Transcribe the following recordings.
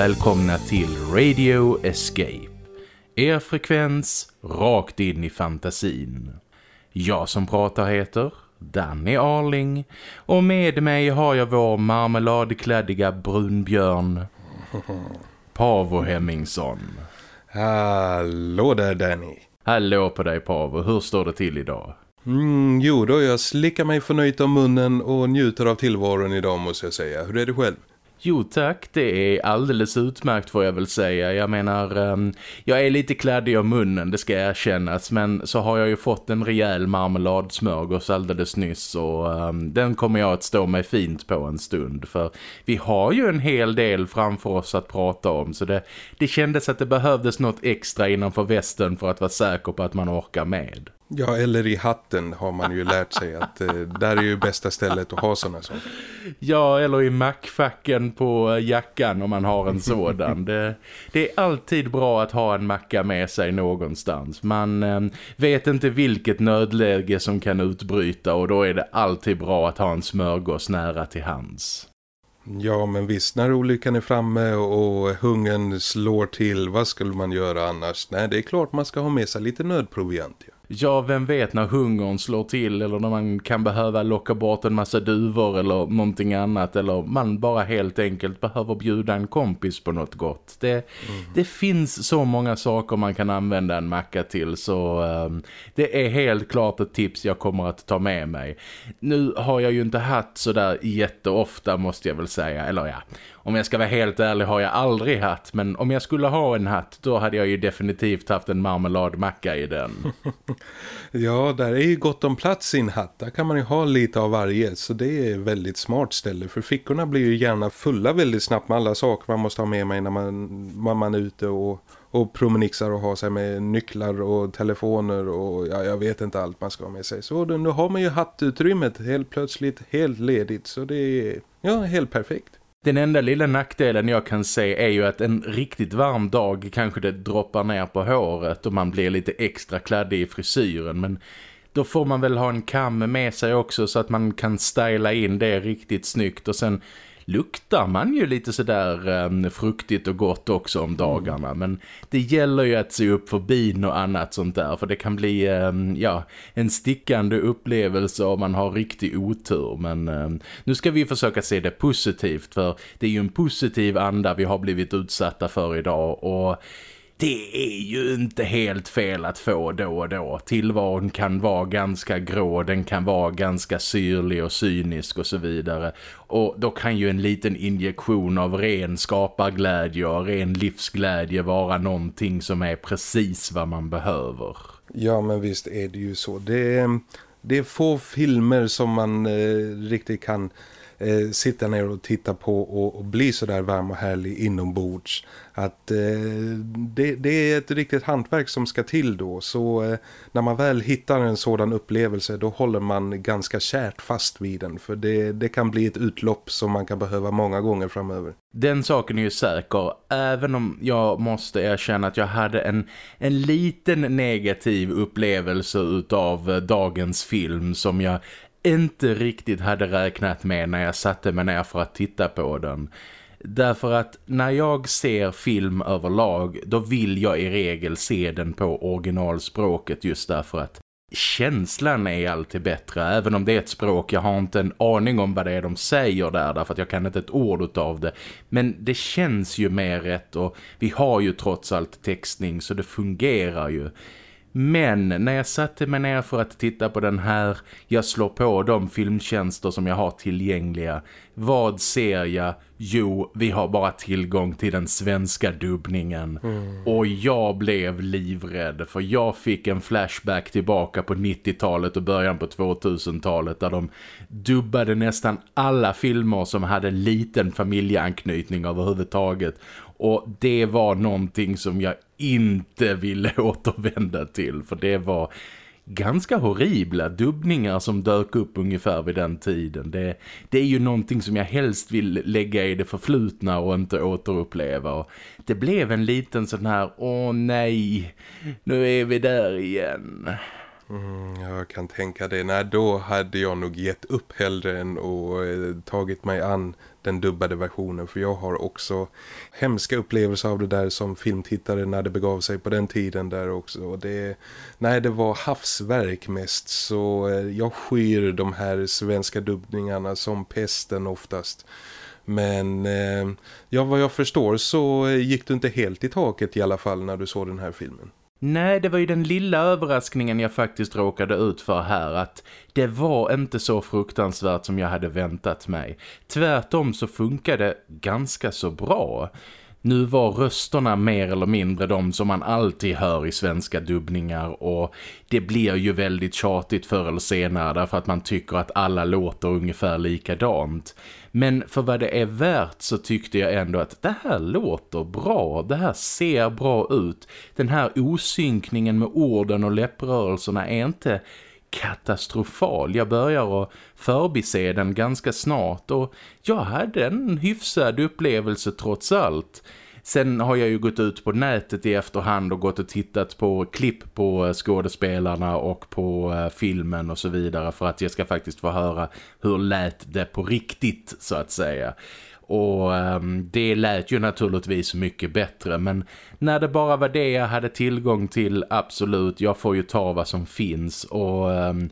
Välkomna till Radio Escape. Er frekvens rakt in i fantasin. Jag som pratar heter Danny Arling och med mig har jag vår marmeladkläddiga brunbjörn Pavo Hemmingsson. Hallå där Danny. Hallå på dig Pavo, hur står det till idag? Mm, jo då, jag slickar mig förnöjt om munnen och njuter av tillvaron idag måste jag säga. Hur är det själv? Jo tack, det är alldeles utmärkt får jag väl säga. Jag menar, um, jag är lite kladdig om munnen, det ska erkännas. Men så har jag ju fått en rejäl marmeladsmörgås alldeles nyss och um, den kommer jag att stå mig fint på en stund. För vi har ju en hel del framför oss att prata om så det, det kändes att det behövdes något extra innanför västen för att vara säker på att man orkar med. Ja, eller i hatten har man ju lärt sig att eh, där är ju bästa stället att ha sådana saker. Ja, eller i mackfacken på jackan om man har en sådan. det, det, är alltid bra att ha en macka med sig någonstans. Man eh, vet inte vilket nödläge som kan utbryta och då är det alltid bra att ha en smörgås nära till hands. Ja, men visst, när olyckan är framme och hungern slår till, vad skulle man göra annars? Nej, det är klart man ska ha med sig lite nödproviant, ja. Ja, vem vet när hungern slår till eller när man kan behöva locka bort en massa duvor eller någonting annat eller man bara helt enkelt behöver bjuda en kompis på något gott. Det, mm. det finns så många saker man kan använda en macka till så um, det är helt klart ett tips jag kommer att ta med mig. Nu har jag ju inte haft sådär jätteofta måste jag väl säga, eller ja, om jag ska vara helt ärlig har jag aldrig hatt men om jag skulle ha en hatt då hade jag ju definitivt haft en marmeladmacka i den. ja, där är ju gott om plats i en hatt. Där kan man ju ha lite av varje så det är ett väldigt smart ställe för fickorna blir ju gärna fulla väldigt snabbt med alla saker man måste ha med mig när man, när man är ute och och promenixar och har sig med nycklar och telefoner och ja, jag vet inte allt man ska ha med sig. Så nu har man ju hattutrymmet helt plötsligt helt ledigt så det är ja, helt perfekt. Den enda lilla nackdelen jag kan se är ju att en riktigt varm dag kanske det droppar ner på håret och man blir lite extra kladdig i frisyren men då får man väl ha en kam med sig också så att man kan styla in det riktigt snyggt och sen luktar man ju lite sådär um, fruktigt och gott också om dagarna. Mm. Men det gäller ju att se upp för bin och annat sånt där. För det kan bli um, ja, en stickande upplevelse om man har riktig otur. Men um, nu ska vi försöka se det positivt. För det är ju en positiv anda vi har blivit utsatta för idag. Och det är ju inte helt fel att få då och då. Tillvaron kan vara ganska grå, den kan vara ganska syrlig och cynisk och så vidare. Och då kan ju en liten injektion av ren skaparglädje och ren livsglädje vara någonting som är precis vad man behöver. Ja men visst är det ju så. Det är, det är få filmer som man eh, riktigt kan eh, sitta ner och titta på och, och bli så där varm och härlig inombords. Att eh, det, det, är ett riktigt hantverk som ska till då. Så eh, när man väl hittar en sådan upplevelse då håller man ganska kärt fast vid den. För det, det kan bli ett utlopp som man kan behöva många gånger framöver. Den saken är ju säker. Även om jag måste erkänna att jag hade en, en liten negativ upplevelse utav eh, dagens film som jag inte riktigt hade räknat med när jag satte mig ner för att titta på den. Därför att när jag ser film överlag då vill jag i regel se den på originalspråket just därför att känslan är alltid bättre. Även om det är ett språk, jag har inte en aning om vad det är de säger där därför att jag kan inte ett ord av det. Men det känns ju mer rätt och vi har ju trots allt textning så det fungerar ju. Men när jag satte mig ner för att titta på den här, jag slår på de filmtjänster som jag har tillgängliga. Vad ser jag? Jo, vi har bara tillgång till den svenska dubbningen. Mm. Och jag blev livrädd för jag fick en flashback tillbaka på 90-talet och början på 2000-talet där de dubbade nästan alla filmer som hade liten familjeanknytning överhuvudtaget. Och det var någonting som jag inte ville återvända till för det var ganska horribla dubbningar som dök upp ungefär vid den tiden. Det, det är ju någonting som jag helst vill lägga i det förflutna och inte återuppleva. Och det blev en liten sån här, åh nej, nu är vi där igen. Mm, jag kan tänka det. Nej, då hade jag nog gett upp hellre än och eh, tagit mig an den dubbade versionen för jag har också hemska upplevelser av det där som filmtittare när det begav sig på den tiden där också och det, nej det var havsverk mest så eh, jag skyr de här svenska dubbningarna som pesten oftast men eh, ja, vad jag förstår så eh, gick du inte helt i taket i alla fall när du såg den här filmen. Nej, det var ju den lilla överraskningen jag faktiskt råkade ut för här att det var inte så fruktansvärt som jag hade väntat mig. Tvärtom så funkade ganska så bra. Nu var rösterna mer eller mindre de som man alltid hör i svenska dubbningar och det blir ju väldigt tjatigt förr eller senare därför att man tycker att alla låter ungefär likadant. Men för vad det är värt så tyckte jag ändå att det här låter bra, det här ser bra ut. Den här osynkningen med orden och läpprörelserna är inte katastrofal. Jag börjar att förbise den ganska snart och jag hade en hyfsad upplevelse trots allt. Sen har jag ju gått ut på nätet i efterhand och gått och tittat på klipp på eh, skådespelarna och på eh, filmen och så vidare för att jag ska faktiskt få höra hur lät det på riktigt så att säga. Och um, det lät ju naturligtvis mycket bättre men när det bara var det jag hade tillgång till, absolut, jag får ju ta vad som finns och um,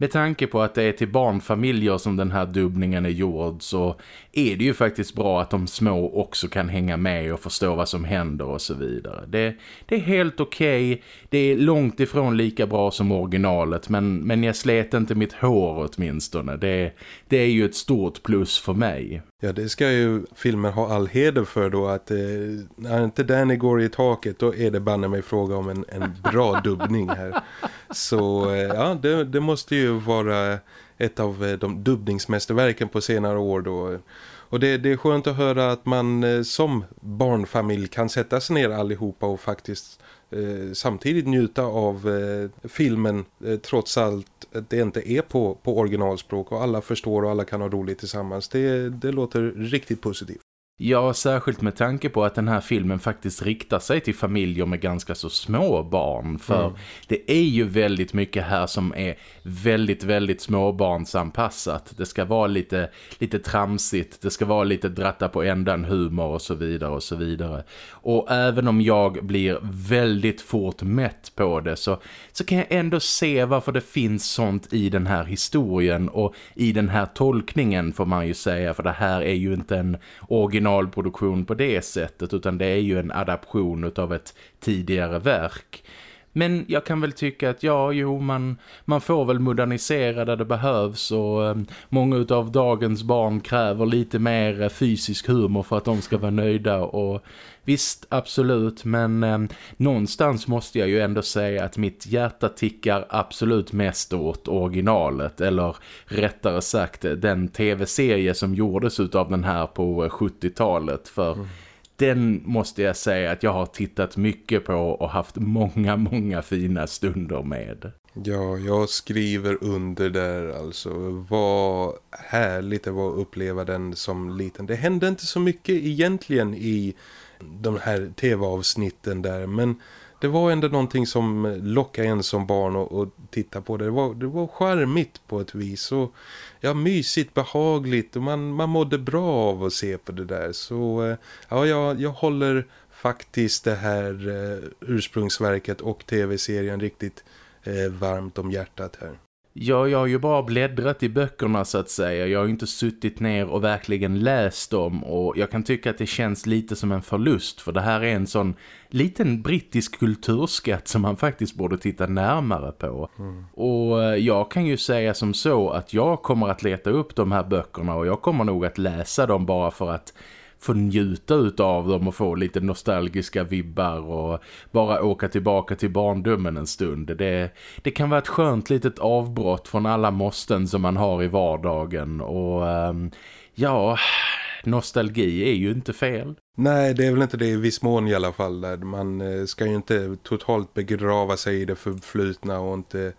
med tanke på att det är till barnfamiljer som den här dubbningen är gjord så är det ju faktiskt bra att de små också kan hänga med och förstå vad som händer och så vidare. Det, det är helt okej, okay. det är långt ifrån lika bra som originalet men, men jag slet inte mitt hår åtminstone. Det, det är ju ett stort plus för mig. Ja, det ska ju filmen ha all heder för då att eh, när inte Danny går i taket då är det banne mig fråga om en, en bra dubbning här. Så eh, ja, det, det måste ju vara ett av eh, de dubbningsmästerverken på senare år då. Och det, det är skönt att höra att man eh, som barnfamilj kan sätta sig ner allihopa och faktiskt Eh, samtidigt njuta av eh, filmen eh, trots allt att det inte är på, på originalspråk och alla förstår och alla kan ha roligt tillsammans. Det, det låter riktigt positivt. Ja, särskilt med tanke på att den här filmen faktiskt riktar sig till familjer med ganska så små barn. För mm. det är ju väldigt mycket här som är väldigt, väldigt småbarnsanpassat. Det ska vara lite, lite tramsigt, det ska vara lite dratta på ändan humor och så vidare och så vidare. Och även om jag blir väldigt fort mätt på det så, så kan jag ändå se varför det finns sånt i den här historien och i den här tolkningen får man ju säga. För det här är ju inte en original originalproduktion på det sättet utan det är ju en adaption av ett tidigare verk. Men jag kan väl tycka att ja, jo, man, man får väl modernisera där det behövs och eh, många av dagens barn kräver lite mer eh, fysisk humor för att de ska vara nöjda och visst, absolut, men eh, någonstans måste jag ju ändå säga att mitt hjärta tickar absolut mest åt originalet eller rättare sagt eh, den tv-serie som gjordes av den här på eh, 70-talet för mm den måste jag säga att jag har tittat mycket på och haft många, många fina stunder med. Ja, jag skriver under där alltså. Vad härligt det var att uppleva den som liten. Det hände inte så mycket egentligen i de här tv-avsnitten där, men det var ändå någonting som lockade en som barn att titta på det. Det var, det var charmigt på ett vis och ja, mysigt, behagligt och man, man mådde bra av att se på det där. Så eh, ja, jag, jag håller faktiskt det här eh, ursprungsverket och tv-serien riktigt eh, varmt om hjärtat här. Ja, jag har ju bara bläddrat i böckerna så att säga. Jag har ju inte suttit ner och verkligen läst dem och jag kan tycka att det känns lite som en förlust för det här är en sån liten brittisk kulturskatt som man faktiskt borde titta närmare på. Mm. Och eh, jag kan ju säga som så att jag kommer att leta upp de här böckerna och jag kommer nog att läsa dem bara för att få njuta av dem och få lite nostalgiska vibbar och bara åka tillbaka till barndomen en stund. Det, det kan vara ett skönt litet avbrott från alla måsten som man har i vardagen och um, ja, nostalgi är ju inte fel. Nej, det är väl inte det i viss mån i alla fall. Man eh, ska ju inte totalt begrava sig i det förflutna och inte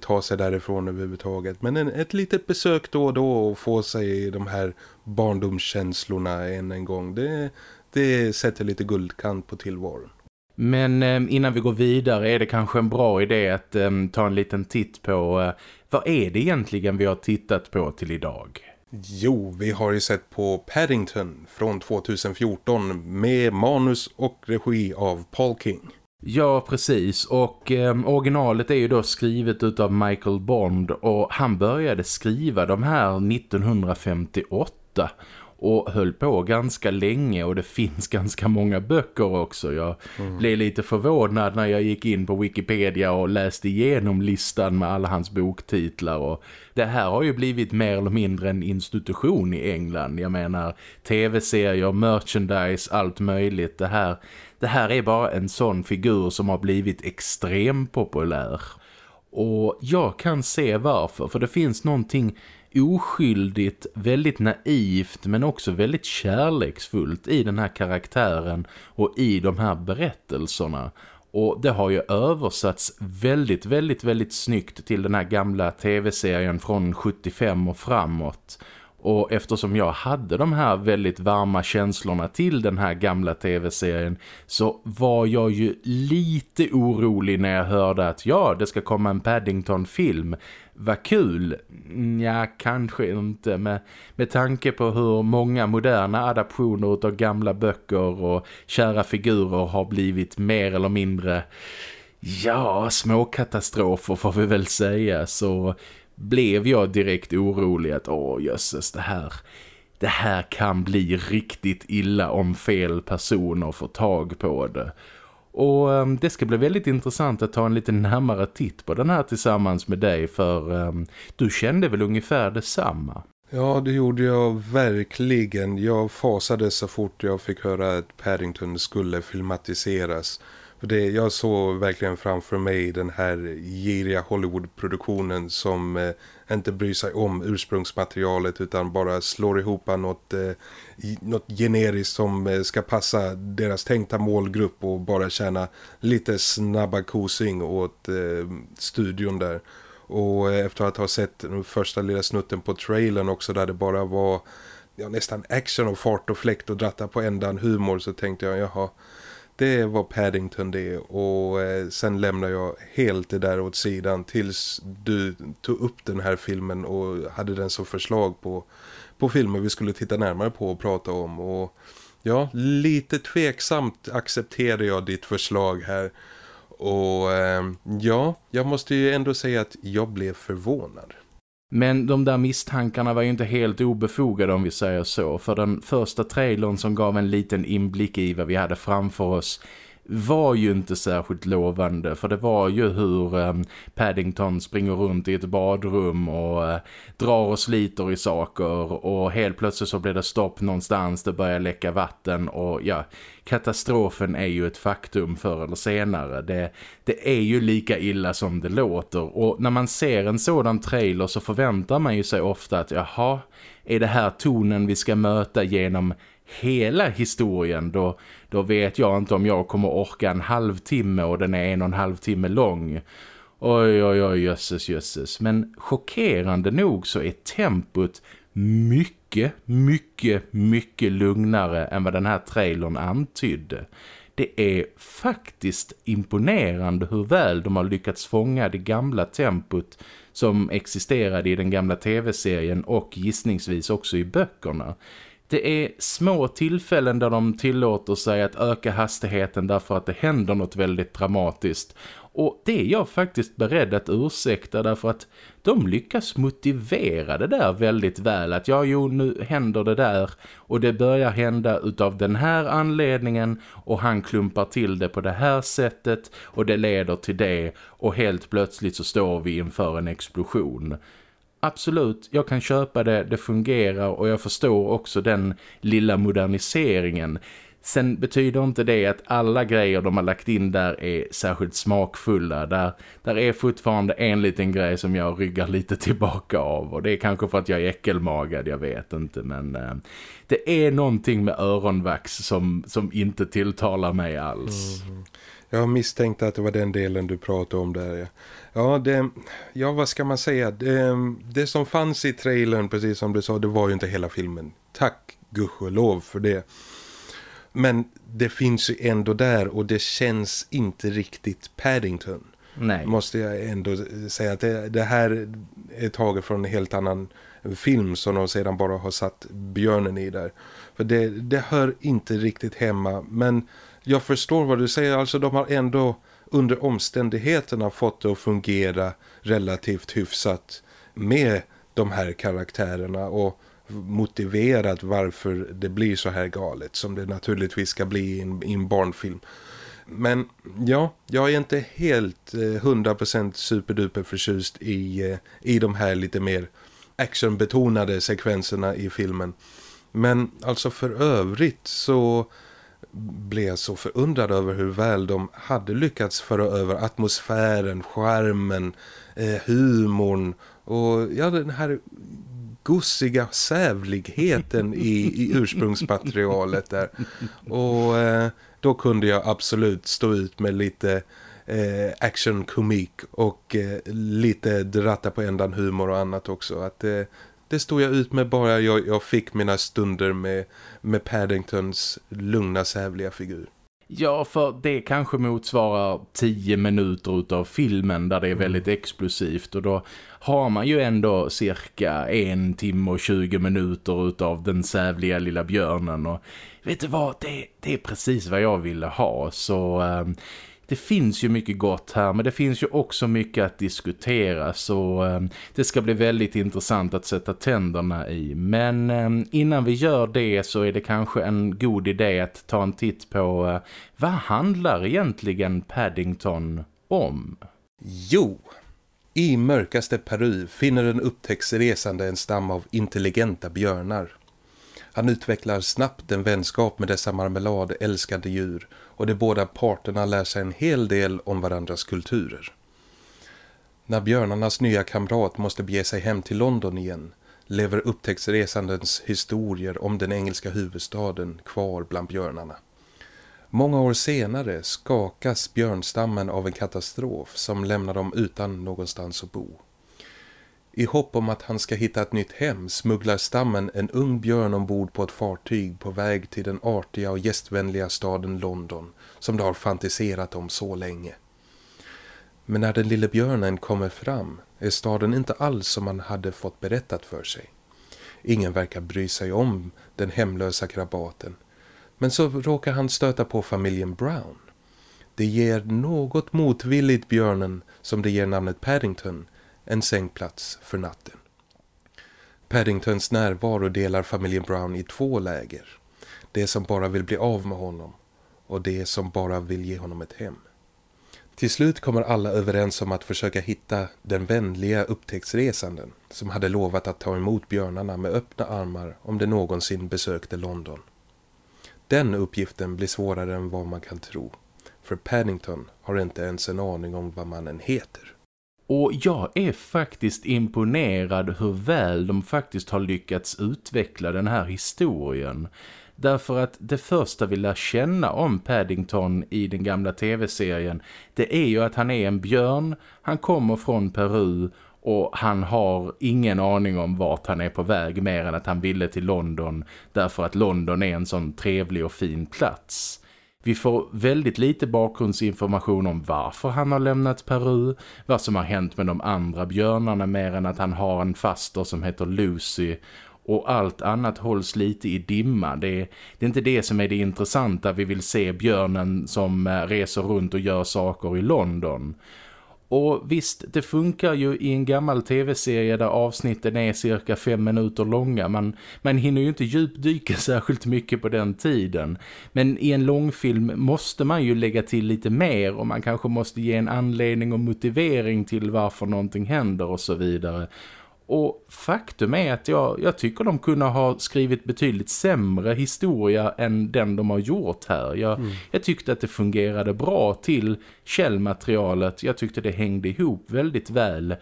ta sig därifrån överhuvudtaget. Men en, ett litet besök då och då och få sig de här barndomskänslorna än en gång. Det, det sätter lite guldkant på tillvaron. Men eh, innan vi går vidare är det kanske en bra idé att eh, ta en liten titt på eh, vad är det egentligen vi har tittat på till idag? Jo, vi har ju sett på Paddington från 2014 med manus och regi av Paul King. Ja, precis. Och eh, originalet är ju då skrivet av Michael Bond och han började skriva de här 1958 och höll på ganska länge och det finns ganska många böcker också. Jag mm. blev lite förvånad när jag gick in på Wikipedia och läste igenom listan med alla hans boktitlar och det här har ju blivit mer eller mindre en institution i England. Jag menar tv-serier, merchandise, allt möjligt. Det här, det här är bara en sån figur som har blivit extremt populär. Och jag kan se varför, för det finns någonting oskyldigt, väldigt naivt men också väldigt kärleksfullt i den här karaktären och i de här berättelserna. Och det har ju översatts väldigt, väldigt, väldigt snyggt till den här gamla tv-serien från 75 och framåt. Och eftersom jag hade de här väldigt varma känslorna till den här gamla tv-serien så var jag ju lite orolig när jag hörde att ja, det ska komma en Paddington-film. Vad kul? Ja, kanske inte. Med, med tanke på hur många moderna adaptioner av gamla böcker och kära figurer har blivit mer eller mindre... Ja, små katastrofer får vi väl säga. Så blev jag direkt orolig att åh jösses det här det här kan bli riktigt illa om fel personer får tag på det. Och um, det ska bli väldigt intressant att ta en lite närmare titt på den här tillsammans med dig för um, du kände väl ungefär detsamma? Ja, det gjorde jag verkligen. Jag fasade så fort jag fick höra att Paddington skulle filmatiseras. För det, jag såg verkligen framför mig den här giriga Hollywood-produktionen som eh, inte bryr sig om ursprungsmaterialet utan bara slår ihop något, eh, något generiskt som eh, ska passa deras tänkta målgrupp och bara tjäna lite snabba kosing åt eh, studion där. Och eh, efter att ha sett den första lilla snutten på trailern också där det bara var ja, nästan action och fart och fläkt och dratta på ändan humor så tänkte jag, jaha det var Paddington det. Och eh, sen lämnar jag helt det där åt sidan tills du tog upp den här filmen och hade den som förslag på, på filmer vi skulle titta närmare på och prata om. Och ja, lite tveksamt accepterade jag ditt förslag här. Och eh, ja, jag måste ju ändå säga att jag blev förvånad. Men de där misstankarna var ju inte helt obefogade om vi säger så. För den första trailern som gav en liten inblick i vad vi hade framför oss var ju inte särskilt lovande för det var ju hur eh, Paddington springer runt i ett badrum och eh, drar och sliter i saker och helt plötsligt så blir det stopp någonstans, det börjar läcka vatten och ja, katastrofen är ju ett faktum förr eller senare. Det, det är ju lika illa som det låter och när man ser en sådan trailer så förväntar man ju sig ofta att jaha, är det här tonen vi ska möta genom hela historien då, då vet jag inte om jag kommer orka en halvtimme och den är en och en halv timme lång. Oj, oj, oj, jösses, jösses. Men chockerande nog så är tempot mycket, mycket, mycket lugnare än vad den här trailern antydde. Det är faktiskt imponerande hur väl de har lyckats fånga det gamla tempot som existerade i den gamla tv-serien och gissningsvis också i böckerna. Det är små tillfällen där de tillåter sig att öka hastigheten därför att det händer något väldigt dramatiskt. Och det är jag faktiskt beredd att ursäkta därför att de lyckas motivera det där väldigt väl. Att ja, jo, nu händer det där och det börjar hända utav den här anledningen och han klumpar till det på det här sättet och det leder till det och helt plötsligt så står vi inför en explosion absolut, jag kan köpa det, det fungerar och jag förstår också den lilla moderniseringen. Sen betyder inte det att alla grejer de har lagt in där är särskilt smakfulla. Där, där är fortfarande en liten grej som jag ryggar lite tillbaka av. Och det är kanske för att jag är äckelmagad, jag vet inte. Men eh, det är någonting med öronvax som, som inte tilltalar mig alls. Mm. Jag misstänkte att det var den delen du pratade om där. Ja, ja, det, ja vad ska man säga? Det, det som fanns i trailern, precis som du sa, det var ju inte hela filmen. Tack gudskelov för det. Men det finns ju ändå där och det känns inte riktigt Paddington. Nej. Måste jag ändå säga att det, det här är taget från en helt annan film som de sedan bara har satt björnen i där. För det, det hör inte riktigt hemma men jag förstår vad du säger, alltså de har ändå under omständigheterna fått det att fungera relativt hyfsat med de här karaktärerna och motiverat varför det blir så här galet som det naturligtvis ska bli i en, i en barnfilm. Men ja, jag är inte helt eh, 100% superduper förtjust i, eh, i de här lite mer actionbetonade sekvenserna i filmen. Men alltså för övrigt så blev så förundrad över hur väl de hade lyckats föra över atmosfären, skärmen, eh, humorn och ja, den här gossiga sävligheten i, i ursprungsmaterialet där. Och eh, då kunde jag absolut stå ut med lite eh, actionkomik och eh, lite dratta på ändan humor och annat också. Att eh, det stod jag ut med bara jag, jag fick mina stunder med, med Paddingtons lugna sävliga figur. Ja, för det kanske motsvarar tio minuter av filmen där det är mm. väldigt explosivt och då har man ju ändå cirka en timme och 20 minuter av den sävliga lilla björnen och vet du vad, det, det är precis vad jag ville ha så... Um, det finns ju mycket gott här men det finns ju också mycket att diskutera så eh, det ska bli väldigt intressant att sätta tänderna i. Men eh, innan vi gör det så är det kanske en god idé att ta en titt på eh, vad handlar egentligen Paddington om? Jo, i mörkaste Peru finner en upptäcktsresande en stam av intelligenta björnar. Han utvecklar snabbt en vänskap med dessa marmeladälskande djur och de båda parterna lär sig en hel del om varandras kulturer. När björnarnas nya kamrat måste bege sig hem till London igen lever upptäcktsresandens historier om den engelska huvudstaden kvar bland björnarna. Många år senare skakas björnstammen av en katastrof som lämnar dem utan någonstans att bo. I hopp om att han ska hitta ett nytt hem smugglar stammen en ung björn ombord på ett fartyg på väg till den artiga och gästvänliga staden London som de har fantiserat om så länge. Men när den lille björnen kommer fram är staden inte alls som man hade fått berättat för sig. Ingen verkar bry sig om den hemlösa krabaten. Men så råkar han stöta på familjen Brown. Det ger något motvilligt björnen som det ger namnet Paddington en sängplats för natten. Paddingtons närvaro delar familjen Brown i två läger. Det som bara vill bli av med honom och det som bara vill ge honom ett hem. Till slut kommer alla överens om att försöka hitta den vänliga upptäcktsresanden som hade lovat att ta emot björnarna med öppna armar om de någonsin besökte London. Den uppgiften blir svårare än vad man kan tro, för Paddington har inte ens en aning om vad mannen heter. Och jag är faktiskt imponerad hur väl de faktiskt har lyckats utveckla den här historien. Därför att det första vi lär känna om Paddington i den gamla tv-serien det är ju att han är en björn, han kommer från Peru och han har ingen aning om vart han är på väg mer än att han ville till London därför att London är en sån trevlig och fin plats. Vi får väldigt lite bakgrundsinformation om varför han har lämnat Peru, vad som har hänt med de andra björnarna mer än att han har en faster som heter Lucy och allt annat hålls lite i dimma. Det är, det är, inte det som är det intressanta. Vi vill se björnen som eh, reser runt och gör saker i London. Och visst, det funkar ju i en gammal tv-serie där avsnitten är cirka fem minuter långa. Man, man hinner ju inte djupdyka särskilt mycket på den tiden. Men i en långfilm måste man ju lägga till lite mer och man kanske måste ge en anledning och motivering till varför någonting händer och så vidare. Och faktum är att jag, jag tycker de kunde ha skrivit betydligt sämre historia än den de har gjort här. Jag, mm. jag tyckte att det fungerade bra till källmaterialet. Jag tyckte det hängde ihop väldigt väl.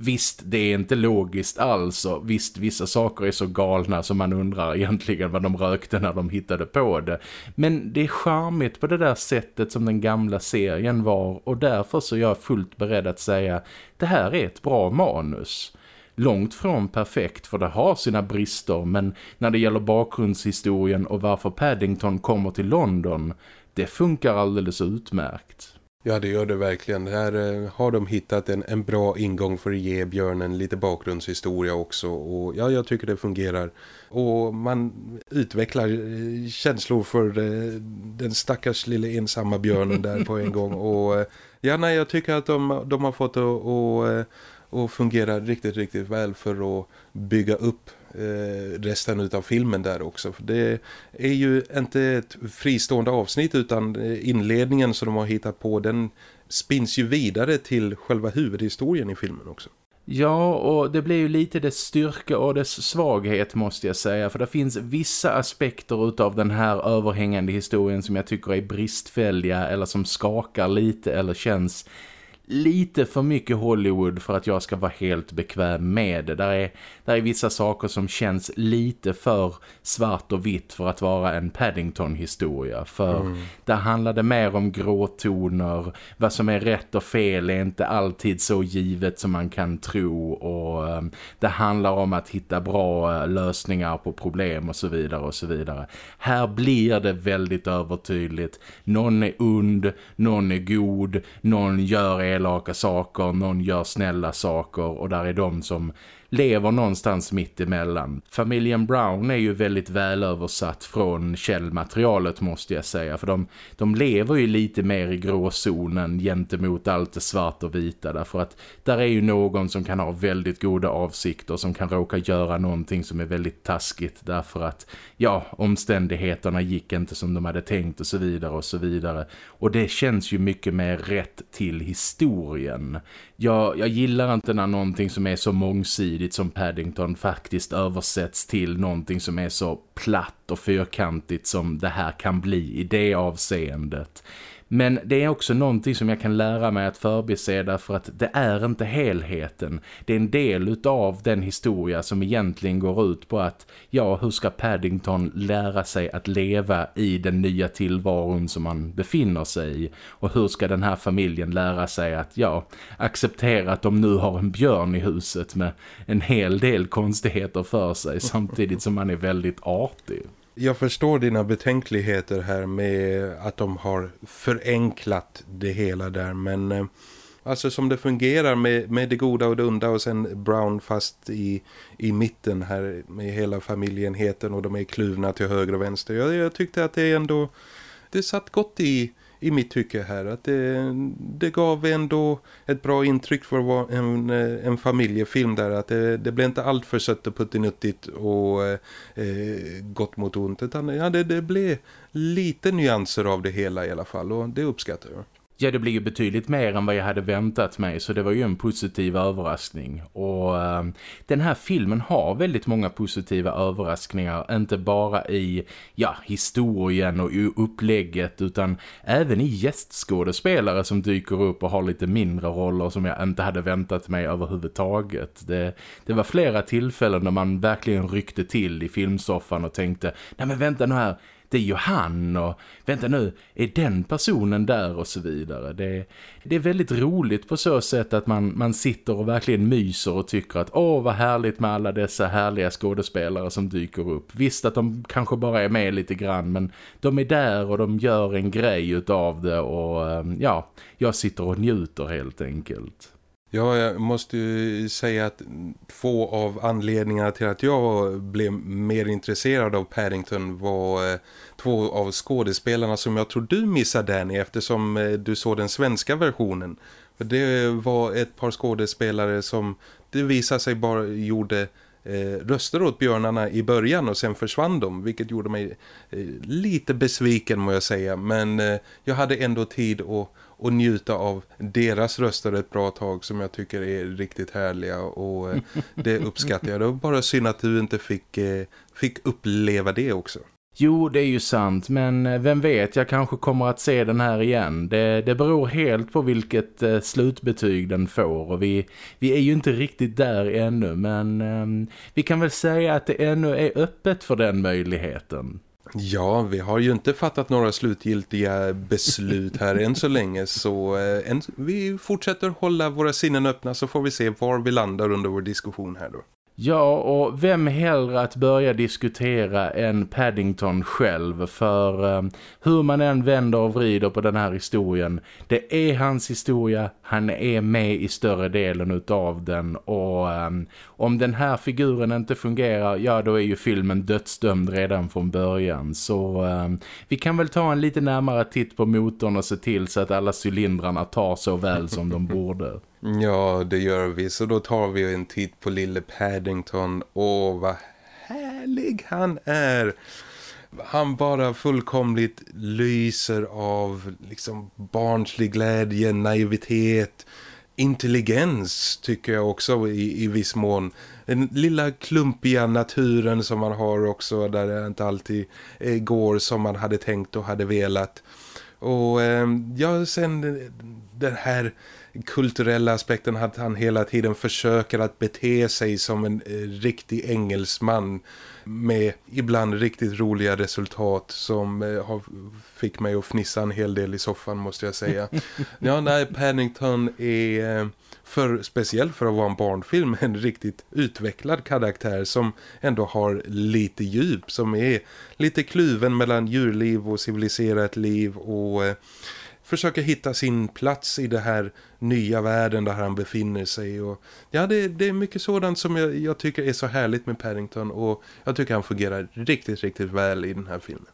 Visst, det är inte logiskt alls och visst, vissa saker är så galna som man undrar egentligen vad de rökte när de hittade på det. Men det är charmigt på det där sättet som den gamla serien var och därför så är jag fullt beredd att säga det här är ett bra manus långt från perfekt för det har sina brister men när det gäller bakgrundshistorien och varför Paddington kommer till London det funkar alldeles utmärkt. Ja, det gör det verkligen. Här eh, har de hittat en, en bra ingång för att ge björnen lite bakgrundshistoria också. Och ja, jag tycker det fungerar. Och man utvecklar eh, känslor för eh, den stackars lilla ensamma björnen där på en gång. Och eh, ja, nej, jag tycker att de, de har fått att, eh, och fungerar riktigt, riktigt väl för att bygga upp Eh, resten av filmen där också. För det är ju inte ett fristående avsnitt utan inledningen som de har hittat på den spins ju vidare till själva huvudhistorien i filmen också. Ja, och det blir ju lite dess styrka och dess svaghet måste jag säga. För det finns vissa aspekter utav den här överhängande historien som jag tycker är bristfälliga eller som skakar lite eller känns lite för mycket Hollywood för att jag ska vara helt bekväm med det. Där är, där är vissa saker som känns lite för svart och vitt för att vara en Paddington-historia. För mm. där handlar det mer om gråtoner. Vad som är rätt och fel är inte alltid så givet som man kan tro. Och um, det handlar om att hitta bra uh, lösningar på problem och så vidare och så vidare. Här blir det väldigt övertydligt. Någon är und, någon är god, någon gör elaka saker, någon gör snälla saker och där är de som lever någonstans mitt emellan. Familjen Brown är ju väldigt väl översatt från källmaterialet måste jag säga. För de, de lever ju lite mer i gråzonen gentemot allt det svart och vita. Därför att där är ju någon som kan ha väldigt goda avsikter. Som kan råka göra någonting som är väldigt taskigt. Därför att ja, omständigheterna gick inte som de hade tänkt och så vidare och så vidare. Och det känns ju mycket mer rätt till historien. Jag, jag gillar inte när någonting som är så mångsidigt som Paddington faktiskt översätts till någonting som är så platt och fyrkantigt som det här kan bli i det avseendet. Men det är också någonting som jag kan lära mig att förbise därför att det är inte helheten. Det är en del av den historia som egentligen går ut på att ja, hur ska Paddington lära sig att leva i den nya tillvaron som man befinner sig i? Och hur ska den här familjen lära sig att ja, acceptera att de nu har en björn i huset med en hel del konstigheter för sig samtidigt som man är väldigt artig. Jag förstår dina betänkligheter här med att de har förenklat det hela där men eh, alltså som det fungerar med, med det goda och det onda och sen Brown fast i, i mitten här med hela familjenheten och de är kluvna till höger och vänster. Jag, jag tyckte att det ändå det satt gott i i mitt tycke här. Att det, det gav ändå ett bra intryck för att vara en, en familjefilm där. Att det, det blev inte allt för sött och puttinuttigt och eh, gott mot ont. Utan ja, det, det blev lite nyanser av det hela i alla fall och det uppskattar jag. Ja, det blir ju betydligt mer än vad jag hade väntat mig så det var ju en positiv överraskning. Och uh, den här filmen har väldigt många positiva överraskningar, inte bara i ja, historien och i upplägget utan även i gästskådespelare som dyker upp och har lite mindre roller som jag inte hade väntat mig överhuvudtaget. Det, det var flera tillfällen när man verkligen ryckte till i filmsoffan och tänkte, nej men vänta nu här, det är ju han och vänta nu, är den personen där och så vidare. Det, det är väldigt roligt på så sätt att man, man sitter och verkligen myser och tycker att åh vad härligt med alla dessa härliga skådespelare som dyker upp. Visst att de kanske bara är med lite grann men de är där och de gör en grej utav det och ehm, ja, jag sitter och njuter helt enkelt. Ja, jag måste ju säga att två av anledningarna till att jag blev mer intresserad av Paddington var eh, två av skådespelarna som jag tror du missade Danny eftersom eh, du såg den svenska versionen. Det var ett par skådespelare som det visade sig bara gjorde eh, röster åt björnarna i början och sen försvann de vilket gjorde mig lite besviken må jag säga men jag hade ändå tid att och njuta av deras röster ett bra tag som jag tycker är riktigt härliga och eh, det uppskattar jag. Det var bara synd att du inte fick, eh, fick uppleva det också. Jo, det är ju sant, men eh, vem vet, jag kanske kommer att se den här igen. Det, det beror helt på vilket eh, slutbetyg den får och vi, vi är ju inte riktigt där ännu, men eh, vi kan väl säga att det ännu är öppet för den möjligheten. Ja, vi har ju inte fattat några slutgiltiga beslut här än så länge så eh, en, vi fortsätter hålla våra sinnen öppna så får vi se var vi landar under vår diskussion här då. Ja, och vem hellre att börja diskutera än Paddington själv för eh, hur man än vänder och vrider på den här historien. Det är hans historia, han är med i större delen utav den och eh, om den här figuren inte fungerar, ja då är ju filmen dödsdömd redan från början. Så eh, vi kan väl ta en lite närmare titt på motorn och se till så att alla cylindrarna tar så väl som de borde. Ja, det gör vi. Så då tar vi en titt på lille Paddington. Åh, vad härlig han är! Han bara fullkomligt lyser av liksom barnslig glädje, naivitet, intelligens tycker jag också i, i viss mån. Den lilla klumpiga naturen som man har också där det inte alltid eh, går som man hade tänkt och hade velat. Och eh, ja, sen den här kulturella aspekten att han hela tiden försöker att bete sig som en eh, riktig engelsman med ibland riktigt roliga resultat som eh, har, fick mig att fnissa en hel del i soffan måste jag säga. ja, nej, Paddington är... Eh, för, speciellt för att vara en barnfilm en riktigt utvecklad karaktär som ändå har lite djup som är lite kluven mellan djurliv och civiliserat liv och försöker hitta sin plats i det här nya världen där han befinner sig. Och, ja, det, det är mycket sådant som jag, jag tycker är så härligt med Paddington och jag tycker han fungerar riktigt, riktigt väl i den här filmen.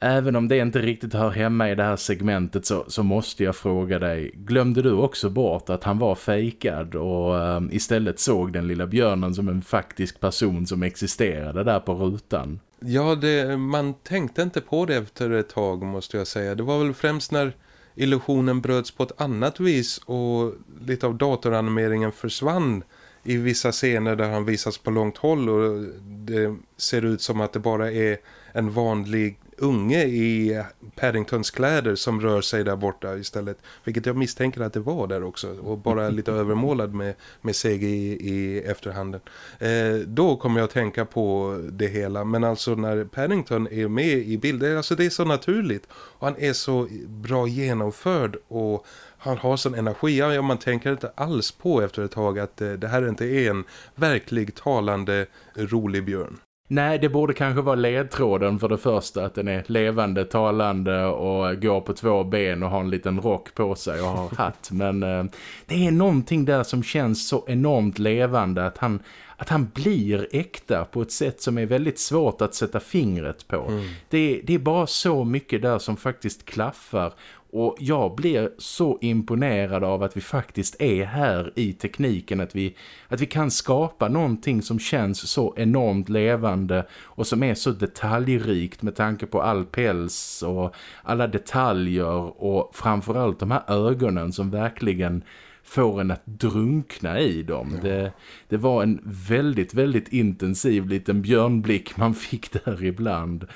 Även om det inte riktigt hör hemma i det här segmentet så, så måste jag fråga dig. Glömde du också bort att han var fejkad och um, istället såg den lilla björnen som en faktisk person som existerade där på rutan? Ja, det, man tänkte inte på det efter ett tag måste jag säga. Det var väl främst när illusionen bröts på ett annat vis och lite av datoranimeringen försvann i vissa scener där han visas på långt håll och det ser ut som att det bara är en vanlig unge i Paddingtons kläder som rör sig där borta istället. Vilket jag misstänker att det var där också. Och bara lite övermålad med, med CGI i, i efterhanden. Eh, då kommer jag att tänka på det hela. Men alltså när Paddington är med i bilden, alltså det är så naturligt. Och han är så bra genomförd och han har sån energi. Ja, man tänker inte alls på efter ett tag att eh, det här inte är en verklig talande rolig björn. Nej, det borde kanske vara ledtråden för det första att den är levande, talande och går på två ben och har en liten rock på sig och har hatt. Men eh, det är någonting där som känns så enormt levande att han, att han blir äkta på ett sätt som är väldigt svårt att sätta fingret på. Mm. Det, det är bara så mycket där som faktiskt klaffar och jag blir så imponerad av att vi faktiskt är här i tekniken. Att vi, att vi kan skapa någonting som känns så enormt levande och som är så detaljrikt med tanke på all päls och alla detaljer och framförallt de här ögonen som verkligen får en att drunkna i dem. Ja. Det, det var en väldigt, väldigt intensiv liten björnblick man fick där ibland.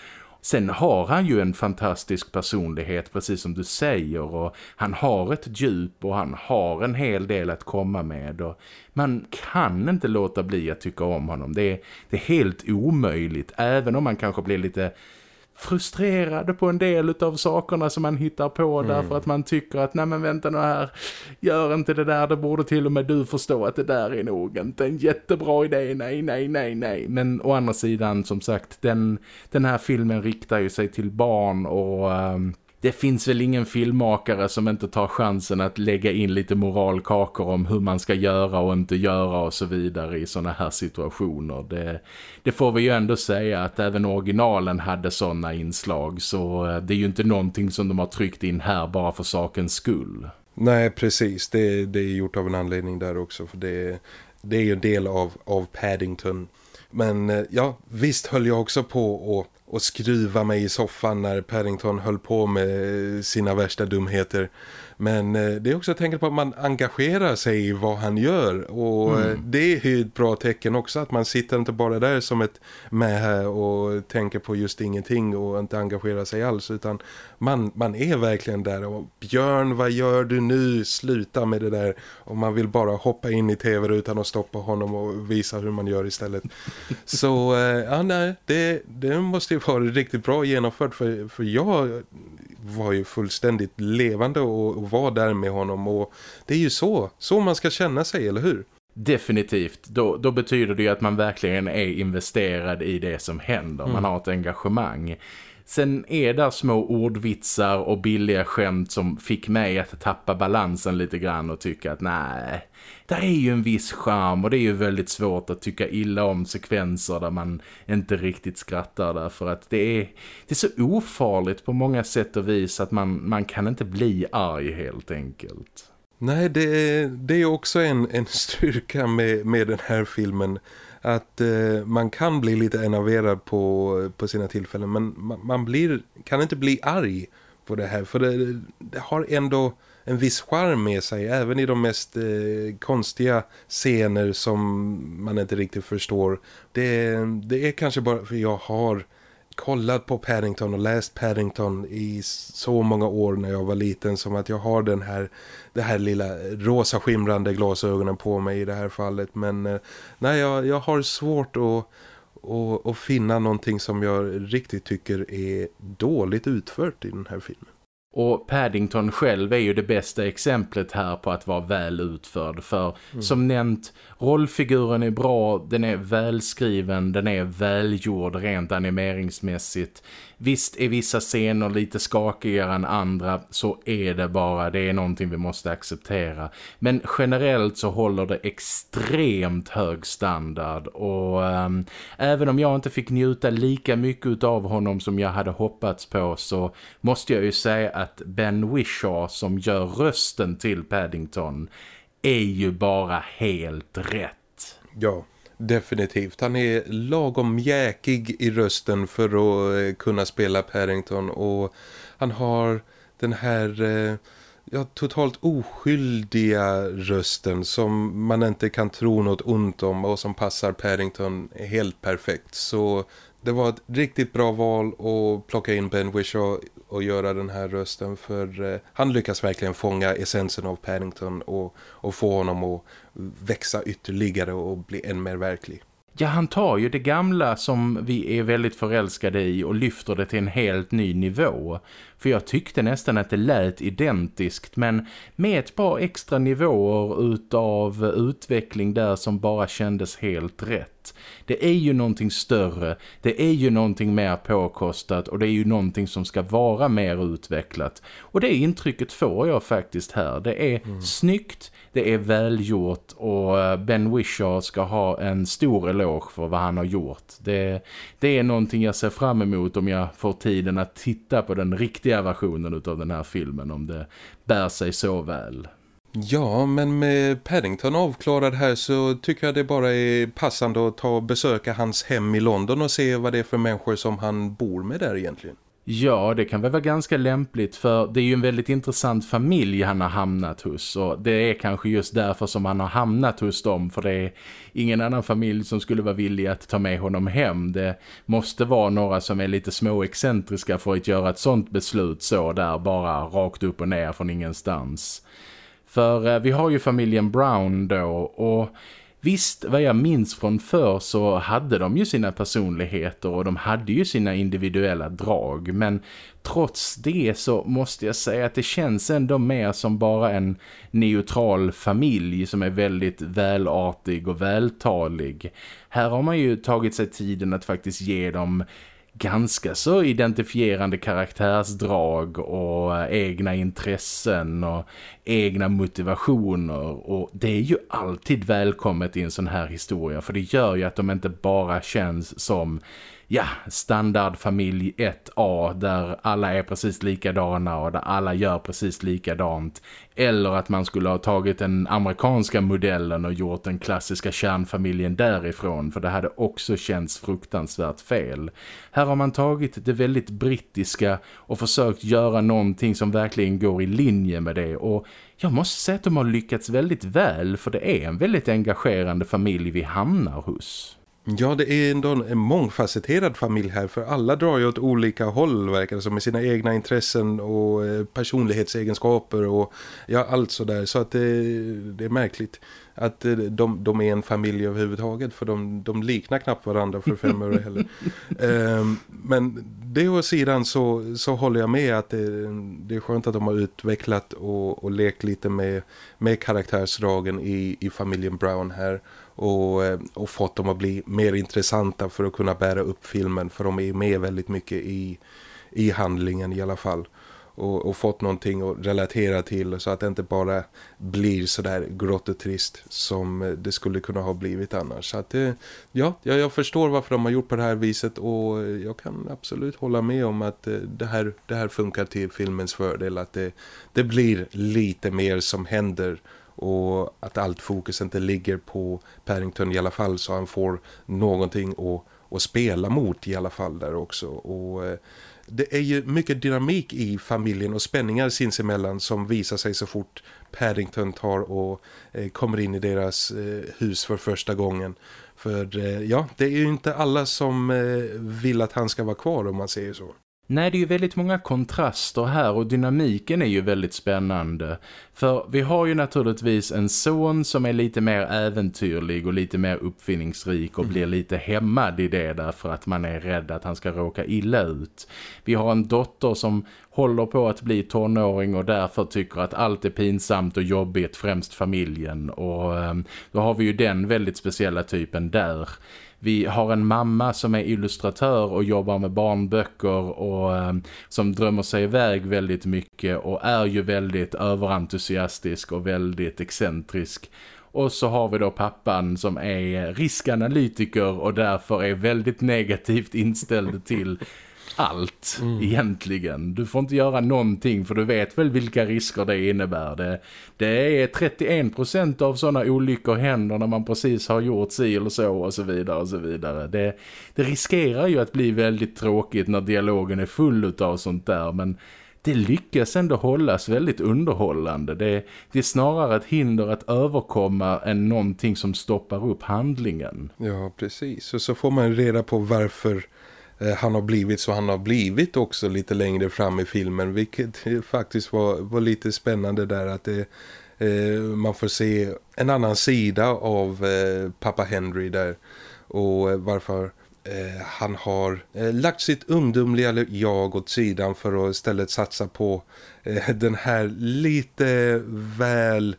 Sen har han ju en fantastisk personlighet precis som du säger och han har ett djup och han har en hel del att komma med och man kan inte låta bli att tycka om honom. Det är, det är helt omöjligt även om man kanske blir lite frustrerade på en del av sakerna som man hittar på mm. därför att man tycker att nej men vänta nu här, gör inte det där, det borde till och med du förstå att det där är nog inte en jättebra idé, nej, nej, nej, nej. Men å andra sidan som sagt, den, den här filmen riktar ju sig till barn och... Um, det finns väl ingen filmmakare som inte tar chansen att lägga in lite moralkakor om hur man ska göra och inte göra och så vidare i sådana här situationer. Det, det får vi ju ändå säga att även originalen hade sådana inslag så eh, det är ju inte någonting som de har tryckt in här bara för sakens skull. Nej, precis. Det, det är gjort av en anledning där också för det, det är ju en del av, av Paddington. Men eh, ja, visst höll jag också på att och skruva mig i soffan när Paddington höll på med sina värsta dumheter. Men eh, det är också att tänka på att man engagerar sig i vad han gör. Och eh, mm. det är ju ett bra tecken också att man sitter inte bara där som ett med och tänker på just ingenting och inte engagerar sig alls. Utan man, man är verkligen där och Björn, vad gör du nu? Sluta med det där. Och man vill bara hoppa in i tv-rutan och stoppa honom och visa hur man gör istället. Så eh, ja, nej, det, det måste ju vara riktigt bra genomfört för, för jag var ju fullständigt levande och, och var där med honom och det är ju så, så man ska känna sig, eller hur? Definitivt. Då, då betyder det ju att man verkligen är investerad i det som händer. Man mm. har ett engagemang. Sen är där små ordvitsar och billiga skämt som fick mig att tappa balansen lite grann och tycka att nej, där är ju en viss charm och det är ju väldigt svårt att tycka illa om sekvenser där man inte riktigt skrattar därför att det är, det är så ofarligt på många sätt och vis att man, man kan inte bli arg helt enkelt. Nej, det, det är också en, en styrka med, med den här filmen att eh, man kan bli lite enerverad på, på sina tillfällen men man, man, blir, kan inte bli arg på det här för det, det har ändå en viss charm med sig även i de mest eh, konstiga scener som man inte riktigt förstår. Det, det är kanske bara för jag har kollat på Paddington och läst Paddington i så många år när jag var liten som att jag har den här, det här lilla rosa skimrande glasögonen på mig i det här fallet. Men eh, nej, jag, jag har svårt att, att, att finna någonting som jag riktigt tycker är dåligt utfört i den här filmen. Och Paddington själv är ju det bästa exemplet här på att vara väl utförd. För mm. som nämnt, rollfiguren är bra, den är välskriven, den är välgjord rent animeringsmässigt. Visst är vissa scener lite skakigare än andra, så är det bara. Det är någonting vi måste acceptera. Men generellt så håller det extremt hög standard. Och ähm, även om jag inte fick njuta lika mycket av honom som jag hade hoppats på så måste jag ju säga att Ben Wishaw som gör rösten till Paddington är ju bara helt rätt. Ja, Definitivt. Han är lagom mjäkig i rösten för att eh, kunna spela Paddington och han har den här eh, ja, totalt oskyldiga rösten som man inte kan tro något ont om och som passar Paddington helt perfekt. Så det var ett riktigt bra val att plocka in Ben Whishaw och göra den här rösten för eh, han lyckas verkligen fånga essensen av Paddington och, och få honom att växa ytterligare och bli än mer verklig. Ja, han tar ju det gamla som vi är väldigt förälskade i och lyfter det till en helt ny nivå. För jag tyckte nästan att det lät identiskt men med ett par extra nivåer utav utveckling där som bara kändes helt rätt. Det är ju någonting större, det är ju någonting mer påkostat och det är ju någonting som ska vara mer utvecklat. Och det intrycket får jag faktiskt här. Det är mm. snyggt, det är välgjort och eh, Ben Whishaw ska ha en stor eloge för vad han har gjort. Det, det är någonting jag ser fram emot om jag får tiden att titta på den riktiga versionen av den här filmen om det bär sig så väl. Ja, men med Paddington avklarad här så tycker jag det bara är passande att ta och besöka hans hem i London och se vad det är för människor som han bor med där egentligen. Ja, det kan väl vara ganska lämpligt för det är ju en väldigt intressant familj han har hamnat hos och det är kanske just därför som han har hamnat hos dem för det är ingen annan familj som skulle vara villig att ta med honom hem. Det måste vara några som är lite små excentriska för att göra ett sånt beslut så där bara rakt upp och ner från ingenstans. För eh, vi har ju familjen Brown då och Visst, vad jag minns från förr så hade de ju sina personligheter och de hade ju sina individuella drag. Men trots det så måste jag säga att det känns ändå mer som bara en neutral familj som är väldigt välartig och vältalig. Här har man ju tagit sig tiden att faktiskt ge dem ganska så identifierande karaktärsdrag och egna intressen och egna motivationer. Och det är ju alltid välkommet i en sån här historia för det gör ju att de inte bara känns som ja, standardfamilj 1A där alla är precis likadana och där alla gör precis likadant. Eller att man skulle ha tagit den amerikanska modellen och gjort den klassiska kärnfamiljen därifrån för det hade också känts fruktansvärt fel. Här har man tagit det väldigt brittiska och försökt göra någonting som verkligen går i linje med det och jag måste säga att de har lyckats väldigt väl för det är en väldigt engagerande familj vi hamnar hos. Ja, det är ändå en mångfacetterad familj här för alla drar ju åt olika håll verkar det som med sina egna intressen och eh, personlighetsegenskaper och ja, allt sådär så att det, det är märkligt att eh, de, de är en familj överhuvudtaget för de, de liknar knappt varandra för fem öre heller. um, men det å sidan så, så håller jag med att det, det är skönt att de har utvecklat och, och lekt lite med, med karaktärsdragen i, i familjen Brown här och, eh, och fått dem att bli mer intressanta för att kunna bära upp filmen för de är med väldigt mycket i, i handlingen i alla fall och, och, fått någonting att relatera till så att det inte bara blir så där grått och trist som det skulle kunna ha blivit annars. Så att eh, det, ja, jag förstår varför de har gjort på det här viset och eh, jag kan absolut hålla med om att eh, det här, det här funkar till filmens fördel. Att det, det blir lite mer som händer och att allt fokus inte ligger på Paddington i alla fall så han får någonting att, att spela mot i alla fall där också och det är ju mycket dynamik i familjen och spänningar sinsemellan som visar sig så fort Paddington tar och eh, kommer in i deras eh, hus för första gången. För eh, ja, det är ju inte alla som eh, vill att han ska vara kvar om man säger så. Nej, det är ju väldigt många kontraster här och dynamiken är ju väldigt spännande. För vi har ju naturligtvis en son som är lite mer äventyrlig och lite mer uppfinningsrik och mm. blir lite hämmad i det därför att man är rädd att han ska råka illa ut. Vi har en dotter som håller på att bli tonåring och därför tycker att allt är pinsamt och jobbigt, främst familjen. Och eh, då har vi ju den väldigt speciella typen där. Vi har en mamma som är illustratör och jobbar med barnböcker och eh, som drömmer sig iväg väldigt mycket och är ju väldigt överentusiastisk och väldigt excentrisk. Och så har vi då pappan som är riskanalytiker och därför är väldigt negativt inställd till allt mm. egentligen. Du får inte göra någonting för du vet väl vilka risker det innebär. Det, det är 31% av sådana olyckor händer när man precis har gjort si eller så och så vidare och så vidare. Det, det riskerar ju att bli väldigt tråkigt när dialogen är full av sånt där men det lyckas ändå hållas väldigt underhållande. Det, det, är snarare ett hinder att överkomma än någonting som stoppar upp handlingen. Ja, precis. Och så får man reda på varför Eh, han har blivit så han har blivit också lite längre fram i filmen vilket eh, faktiskt var, var lite spännande där att det, eh, man får se en annan sida av eh, pappa Henry där och eh, varför eh, han har eh, lagt sitt ungdomliga jag åt sidan för att istället satsa på eh, den här lite väl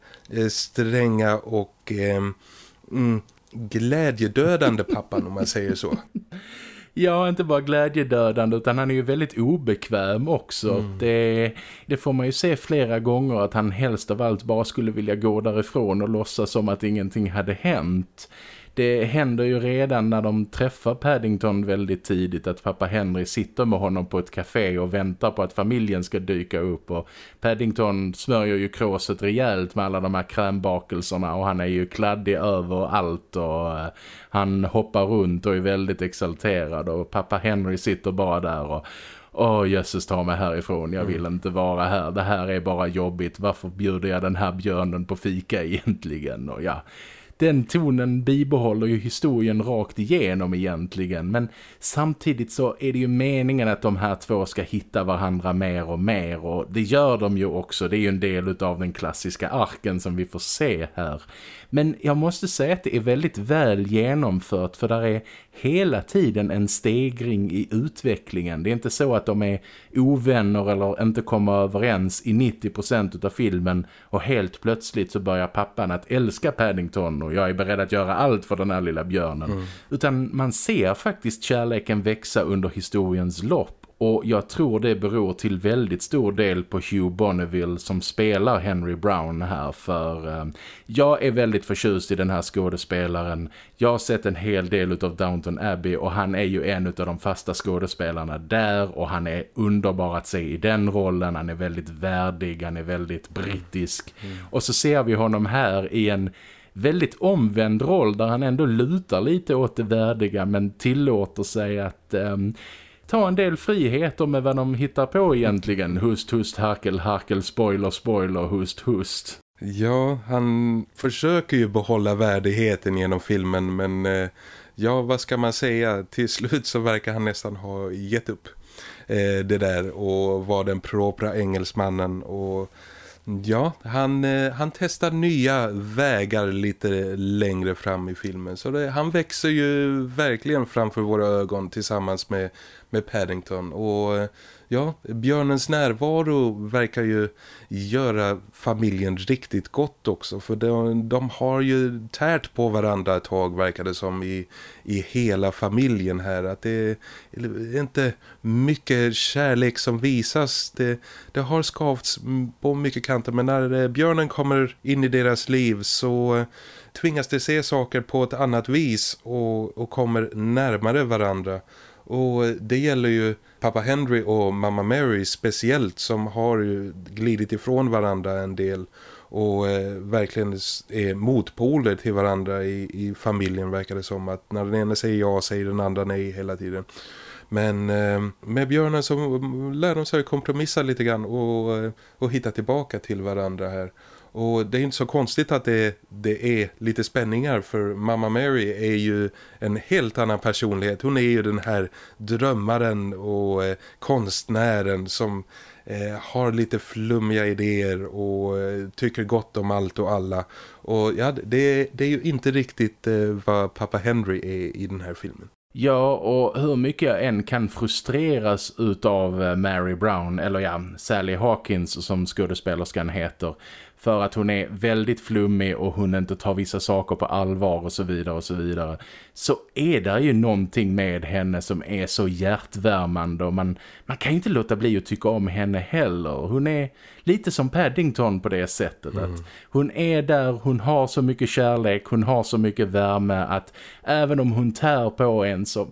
stränga och mm, glädjedödande pappan om man säger så. Ja, inte bara glädjedödande utan han är ju väldigt obekväm också. Mm. Det, det får man ju se flera gånger att han helst av allt bara skulle vilja gå därifrån och låtsas som att ingenting hade hänt det händer ju redan när de träffar Paddington väldigt tidigt att pappa Henry sitter med honom på ett café och väntar på att familjen ska dyka upp och Paddington smörjer ju kråset rejält med alla de här krämbakelserna och han är ju kladdig över allt och uh, han hoppar runt och är väldigt exalterad och pappa Henry sitter bara där och Åh jösses ta mig härifrån, jag vill mm. inte vara här, det här är bara jobbigt, varför bjuder jag den här björnen på fika egentligen? Och ja, den tonen bibehåller ju historien rakt igenom egentligen. Men samtidigt så är det ju meningen att de här två ska hitta varandra mer och mer. Och det gör de ju också. Det är ju en del av den klassiska arken som vi får se här. Men jag måste säga att det är väldigt väl genomfört för där är hela tiden en stegring i utvecklingen. Det är inte så att de är ovänner eller inte kommer överens i 90% av filmen och helt plötsligt så börjar pappan att älska Paddington och jag är beredd att göra allt för den här lilla björnen. Mm. Utan man ser faktiskt kärleken växa under historiens lopp och jag tror det beror till väldigt stor del på Hugh Bonneville som spelar Henry Brown här. För eh, jag är väldigt förtjust i den här skådespelaren. Jag har sett en hel del av Downton Abbey och han är ju en av de fasta skådespelarna där. Och han är underbar att se i den rollen. Han är väldigt värdig, han är väldigt brittisk. Mm. Och så ser vi honom här i en väldigt omvänd roll där han ändå lutar lite åt det värdiga men tillåter sig att... Um, ta en del friheter med vad de hittar på egentligen. Hust, hust, harkel, harkel, spoiler, spoiler, hust, hust. Ja, han försöker ju behålla värdigheten genom filmen men eh, ja, vad ska man säga? Till slut så verkar han nästan ha gett upp eh, det där och var den propra engelsmannen och Ja, han, eh, han testar nya vägar lite längre fram i filmen. Så det, han växer ju verkligen framför våra ögon tillsammans med, med Paddington. Och eh, ja, björnens närvaro verkar ju göra familjen riktigt gott också. För de, de har ju tärt på varandra ett tag verkar det som i, i hela familjen här. Att det är inte mycket kärlek som visas. Det, det har skavts på mycket kanter men när eh, björnen kommer in i deras liv så eh, tvingas de se saker på ett annat vis och, och kommer närmare varandra. Och det gäller ju pappa Henry och mamma Mary speciellt som har ju glidit ifrån varandra en del och eh, verkligen är motpoler till varandra i, i familjen verkar det som att när den ena säger ja säger den andra nej hela tiden. Men eh, med björnen så mm, lär de sig kompromissa lite grann och, eh, och hitta tillbaka till varandra här. Och det är inte så konstigt att det, det är lite spänningar för Mamma Mary är ju en helt annan personlighet. Hon är ju den här drömmaren och eh, konstnären som eh, har lite flummiga idéer och eh, tycker gott om allt och alla. Och ja, det, det är ju inte riktigt eh, vad pappa Henry är i den här filmen. Ja, och hur mycket jag än kan frustreras utav eh, Mary Brown, eller ja, Sally Hawkins som skådespelerskan heter, för att hon är väldigt flummig och hon inte tar vissa saker på allvar och så vidare och så vidare så är det ju någonting med henne som är så hjärtvärmande och man, man kan ju inte låta bli att tycka om henne heller. Hon är lite som Paddington på det sättet mm. att hon är där, hon har så mycket kärlek, hon har så mycket värme att även om hon tär på en så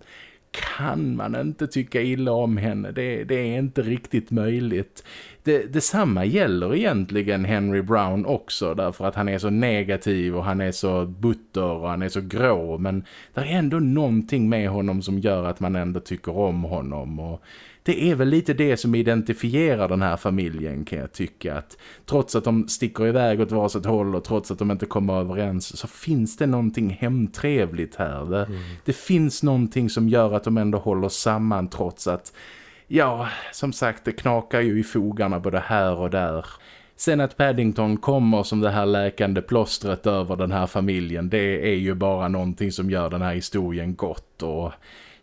kan man inte tycka illa om henne. Det, det är inte riktigt möjligt. Det, detsamma gäller egentligen Henry Brown också därför att han är så negativ och han är så butter och han är så grå men det är ändå någonting med honom som gör att man ändå tycker om honom och det är väl lite det som identifierar den här familjen kan jag tycka att trots att de sticker iväg åt varsitt håll och trots att de inte kommer överens så finns det någonting hemtrevligt här. Det, mm. det finns någonting som gör att de ändå håller samman trots att ja, som sagt det knakar ju i fogarna både här och där. Sen att Paddington kommer som det här läkande plåstret över den här familjen, det är ju bara någonting som gör den här historien gott och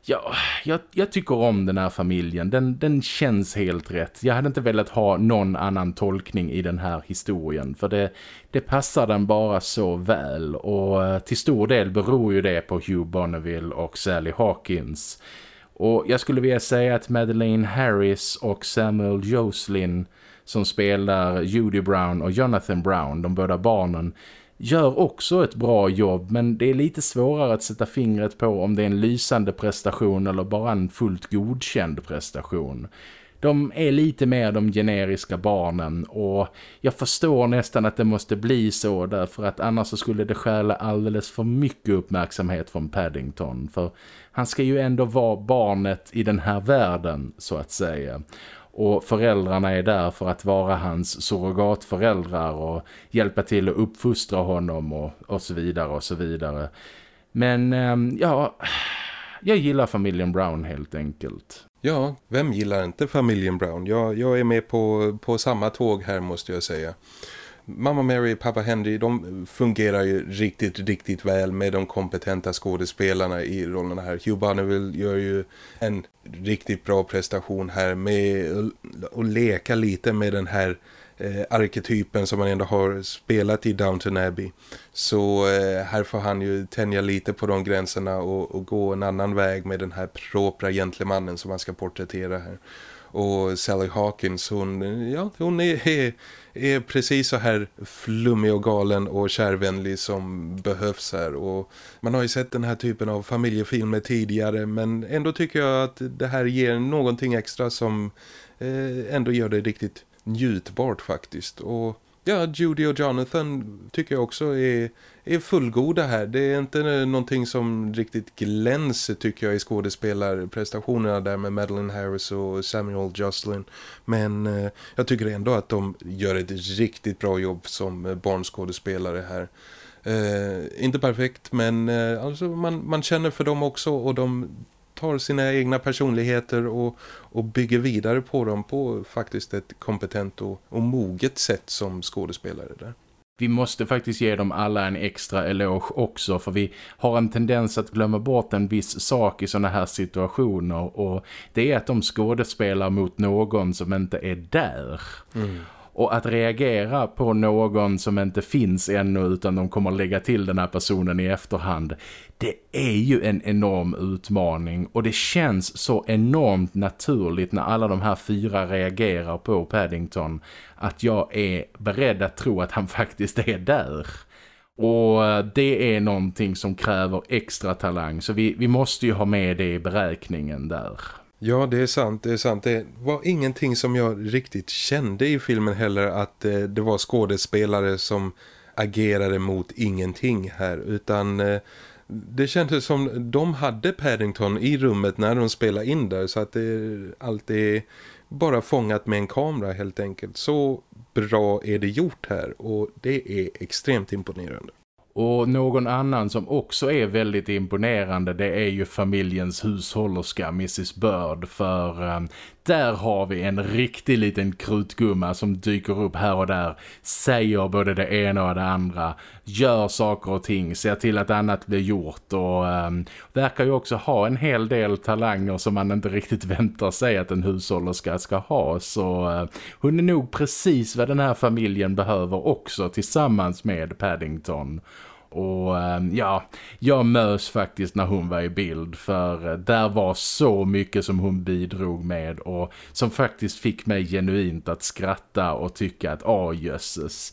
Ja, jag, jag, tycker om den här familjen. Den, den känns helt rätt. Jag hade inte velat ha någon annan tolkning i den här historien. För det, det passar den bara så väl. Och eh, till stor del beror ju det på Hugh Bonneville och Sally Hawkins. Och jag skulle vilja säga att Madeleine Harris och Samuel Joslin som spelar Judy Brown och Jonathan Brown, de båda barnen gör också ett bra jobb men det är lite svårare att sätta fingret på om det är en lysande prestation eller bara en fullt godkänd prestation. De är lite mer de generiska barnen och jag förstår nästan att det måste bli så därför att annars så skulle det stjäla alldeles för mycket uppmärksamhet från Paddington för han ska ju ändå vara barnet i den här världen så att säga och föräldrarna är där för att vara hans surrogatföräldrar och hjälpa till att uppfostra honom och, och så vidare och så vidare. Men ehm, ja, jag gillar familjen Brown helt enkelt. Ja, vem gillar inte familjen Brown? Jag, jag är med på, på samma tåg här måste jag säga. Mamma Mary och pappa Henry de fungerar ju riktigt, riktigt väl med de kompetenta skådespelarna i rollerna här. Hugh Bonneville gör ju en riktigt bra prestation här med att leka lite med den här eh, arketypen som man ändå har spelat i Downton Abbey. Så eh, här får han ju tänja lite på de gränserna och, och, gå en annan väg med den här propra gentlemannen som man ska porträttera här. Och Sally Hawkins, hon, ja, hon är, är, är, precis så här flummig och galen och kärvänlig som behövs här. Och man har ju sett den här typen av familjefilmer tidigare men ändå tycker jag att det här ger någonting extra som eh, ändå gör det riktigt njutbart faktiskt. Och ja, Judy och Jonathan tycker jag också är, är fullgoda här. Det är inte någonting som riktigt glänser tycker jag i skådespelarprestationerna där med Madeline Harris och Samuel Jocelyn. Men eh, jag tycker ändå att de gör ett riktigt bra jobb som eh, barnskådespelare här. Eh, inte perfekt men eh, alltså man, man känner för dem också och de tar sina egna personligheter och, och bygger vidare på dem på faktiskt ett kompetent och, och moget sätt som skådespelare där. Vi måste faktiskt ge dem alla en extra eloge också för vi har en tendens att glömma bort en viss sak i sådana här situationer och det är att de skådespelar mot någon som inte är där. Mm. Och att reagera på någon som inte finns ännu utan de kommer lägga till den här personen i efterhand. Det är ju en enorm utmaning och det känns så enormt naturligt när alla de här fyra reagerar på Paddington att jag är beredd att tro att han faktiskt är där. Och det är någonting som kräver extra talang så vi, vi måste ju ha med det i beräkningen där. Ja, det är sant, det är sant. Det var ingenting som jag riktigt kände i filmen heller att eh, det var skådespelare som agerade mot ingenting här utan eh, det kändes som de hade Paddington i rummet när de spelade in där så att det allt är bara fångat med en kamera helt enkelt. Så bra är det gjort här och det är extremt imponerande. Och någon annan som också är väldigt imponerande det är ju familjens hushållerska Mrs. Bird för eh, där har vi en riktig liten krutgumma som dyker upp här och där, säger både det ena och det andra, gör saker och ting, ser till att annat blir gjort och um, verkar ju också ha en hel del talanger som man inte riktigt väntar sig att en hushållerska ska ha så uh, hon är nog precis vad den här familjen behöver också tillsammans med Paddington. Och ehm, ja, jag mös faktiskt när hon var i bild för eh, där var så mycket som hon bidrog med och som faktiskt fick mig genuint att skratta och tycka att åh jösses.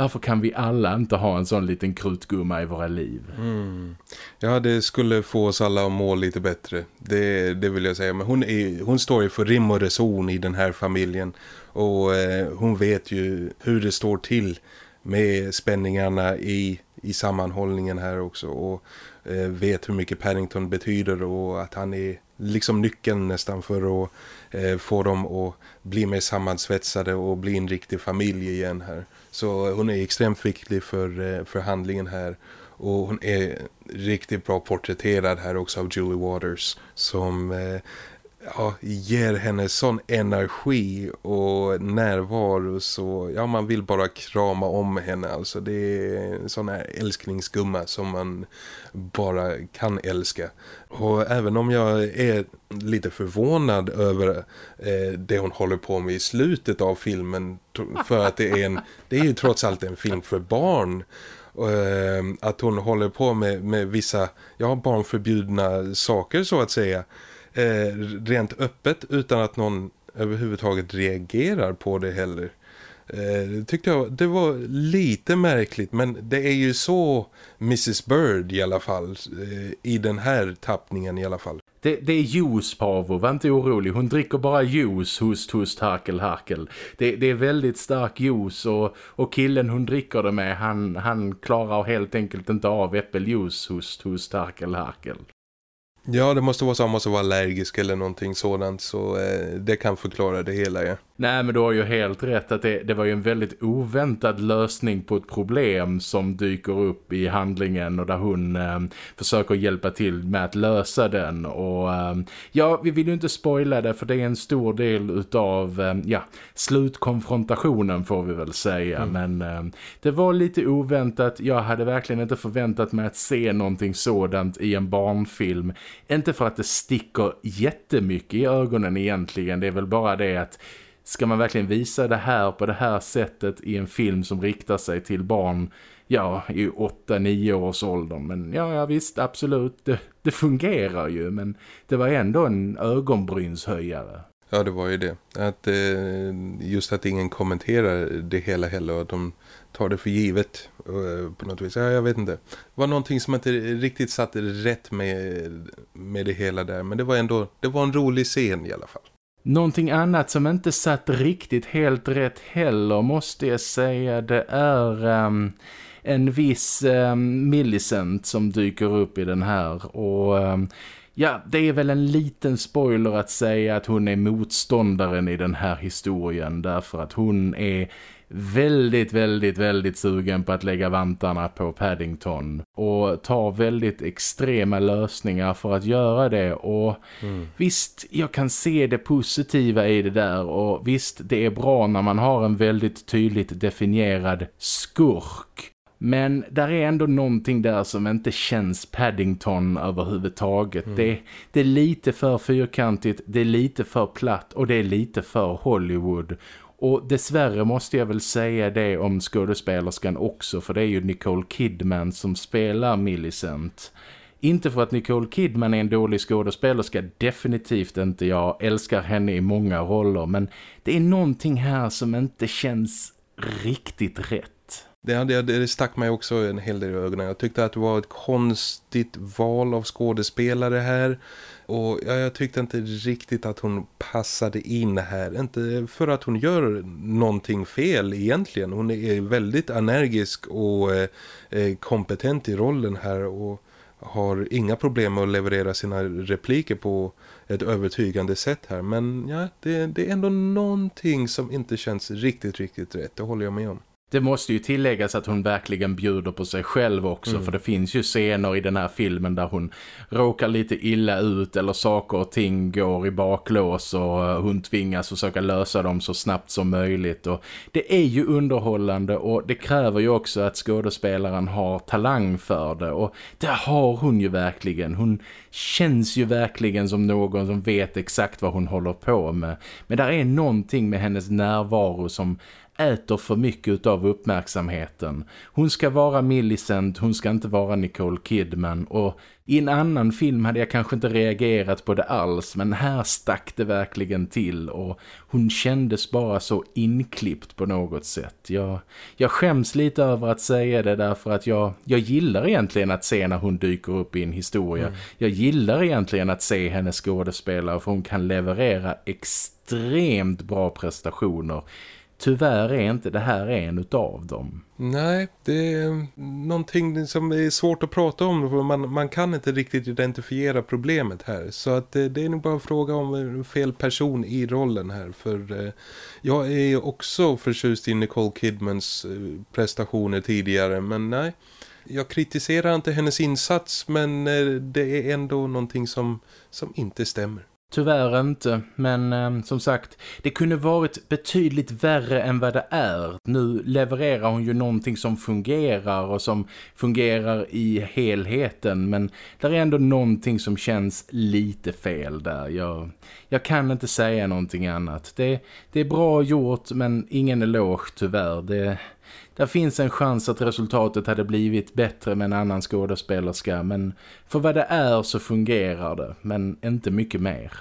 Varför kan vi alla inte ha en sån liten krutgumma i våra liv? Mm. Ja, det skulle få oss alla att må lite bättre. Det, det vill jag säga. Men hon, är, hon står ju för rim och reson i den här familjen. Och eh, hon vet ju hur det står till med spänningarna i i sammanhållningen här också och eh, vet hur mycket Paddington betyder och att han är liksom nyckeln nästan för att eh, få dem att bli mer sammansvetsade och bli en riktig familj igen här. Så hon är extremt viktig för, eh, för handlingen här och hon är riktigt bra porträtterad här också av Julie Waters som eh, ja, ger henne sån energi och närvaro så ja, man vill bara krama om henne. Alltså det är sån här älsklingsgumma som man bara kan älska. Och även om jag är lite förvånad över eh, det hon håller på med i slutet av filmen för att det är en det är ju trots allt en film för barn. Eh, att hon håller på med, med vissa ja, barnförbjudna saker så att säga eh, rent öppet utan att någon överhuvudtaget reagerar på det heller. Eh, tyckte jag det var lite märkligt men det är ju så Mrs. Bird i alla fall eh, i den här tappningen i alla fall. Det, det är juice Pavo, var inte orolig. Hon dricker bara juice, host, host, harkel, harkel. Det, det är väldigt stark juice och, och killen hon dricker det med, han, han klarar helt enkelt inte av äppeljuice, host, host, harkel, harkel. Ja, det måste vara så att man måste vara allergisk eller någonting sådant så eh, det kan förklara det hela, ja. Nej, men du har ju helt rätt att det, det, var ju en väldigt oväntad lösning på ett problem som dyker upp i handlingen och där hon eh, försöker hjälpa till med att lösa den. Och eh, ja, vi vill ju inte spoila det för det är en stor del utav eh, ja, slutkonfrontationen får vi väl säga. Mm. Men eh, det var lite oväntat. Jag hade verkligen inte förväntat mig att se någonting sådant i en barnfilm. Inte för att det sticker jättemycket i ögonen egentligen. Det är väl bara det att ska man verkligen visa det här på det här sättet i en film som riktar sig till barn ja, i 8-9 års ålder. Men ja, ja visst, absolut, det, det fungerar ju. Men det var ändå en ögonbrynshöjare. Ja, det var ju det. Att, eh, just att ingen kommenterar det hela heller och att de tar det för givet eh, på något vis. Ja, jag vet inte. Det var någonting som inte riktigt satt rätt med, med det hela där. Men det var ändå det var en rolig scen i alla fall. Någonting annat som inte satt riktigt helt rätt heller måste jag säga det är um, en viss um, Millicent som dyker upp i den här. Och um, Ja, det är väl en liten spoiler att säga att hon är motståndaren i den här historien därför att hon är väldigt, väldigt, väldigt sugen på att lägga vantarna på Paddington och tar väldigt extrema lösningar för att göra det och mm. visst, jag kan se det positiva i det där och visst, det är bra när man har en väldigt tydligt definierad skurk men där är ändå någonting där som inte känns Paddington överhuvudtaget. Mm. Det, det är lite för fyrkantigt, det är lite för platt och det är lite för Hollywood. Och dessvärre måste jag väl säga det om skådespelerskan också för det är ju Nicole Kidman som spelar Millicent. Inte för att Nicole Kidman är en dålig skådespelerska, definitivt inte. Jag älskar henne i många roller men det är någonting här som inte känns riktigt rätt. Det, det, det stack mig också en hel del i ögonen. Jag tyckte att det var ett konstigt val av skådespelare här. Och ja, jag tyckte inte riktigt att hon passade in här. Inte för att hon gör någonting fel egentligen. Hon är väldigt energisk och eh, eh, kompetent i rollen här och har inga problem med att leverera sina repliker på ett övertygande sätt här. Men ja, det, det är ändå någonting som inte känns riktigt, riktigt rätt. Det håller jag med om. Det måste ju tilläggas att hon verkligen bjuder på sig själv också mm. för det finns ju scener i den här filmen där hon råkar lite illa ut eller saker och ting går i baklås och hon tvingas försöka lösa dem så snabbt som möjligt och det är ju underhållande och det kräver ju också att skådespelaren har talang för det och det har hon ju verkligen. Hon känns ju verkligen som någon som vet exakt vad hon håller på med. Men där är någonting med hennes närvaro som äter för mycket av uppmärksamheten. Hon ska vara Millicent, hon ska inte vara Nicole Kidman och i en annan film hade jag kanske inte reagerat på det alls men här stack det verkligen till och hon kändes bara så inklippt på något sätt. Jag, jag skäms lite över att säga det därför att jag, jag gillar egentligen att se när hon dyker upp i en historia. Mm. Jag gillar egentligen att se henne skådespela för hon kan leverera extremt bra prestationer tyvärr är inte det här en utav dem. Nej, det är någonting som är svårt att prata om. Man, man kan inte riktigt identifiera problemet här. Så att det, det är nog bara en fråga om eh, fel person i rollen här. För eh, jag är också förtjust i Nicole Kidmans eh, prestationer tidigare. Men nej, jag kritiserar inte hennes insats. Men det är ändå någonting som, som inte stämmer. Tyvärr inte, men eh, som sagt, det kunde varit betydligt värre än vad det är. Nu levererar hon ju någonting som fungerar och som fungerar i helheten, men det är ändå någonting som känns lite fel där. Jag, jag kan inte säga någonting annat. Det, det är bra gjort, men ingen eloge tyvärr. Det där finns en chans att resultatet hade blivit bättre med en annan skådespelerska men för vad det är så fungerar det, men inte mycket mer.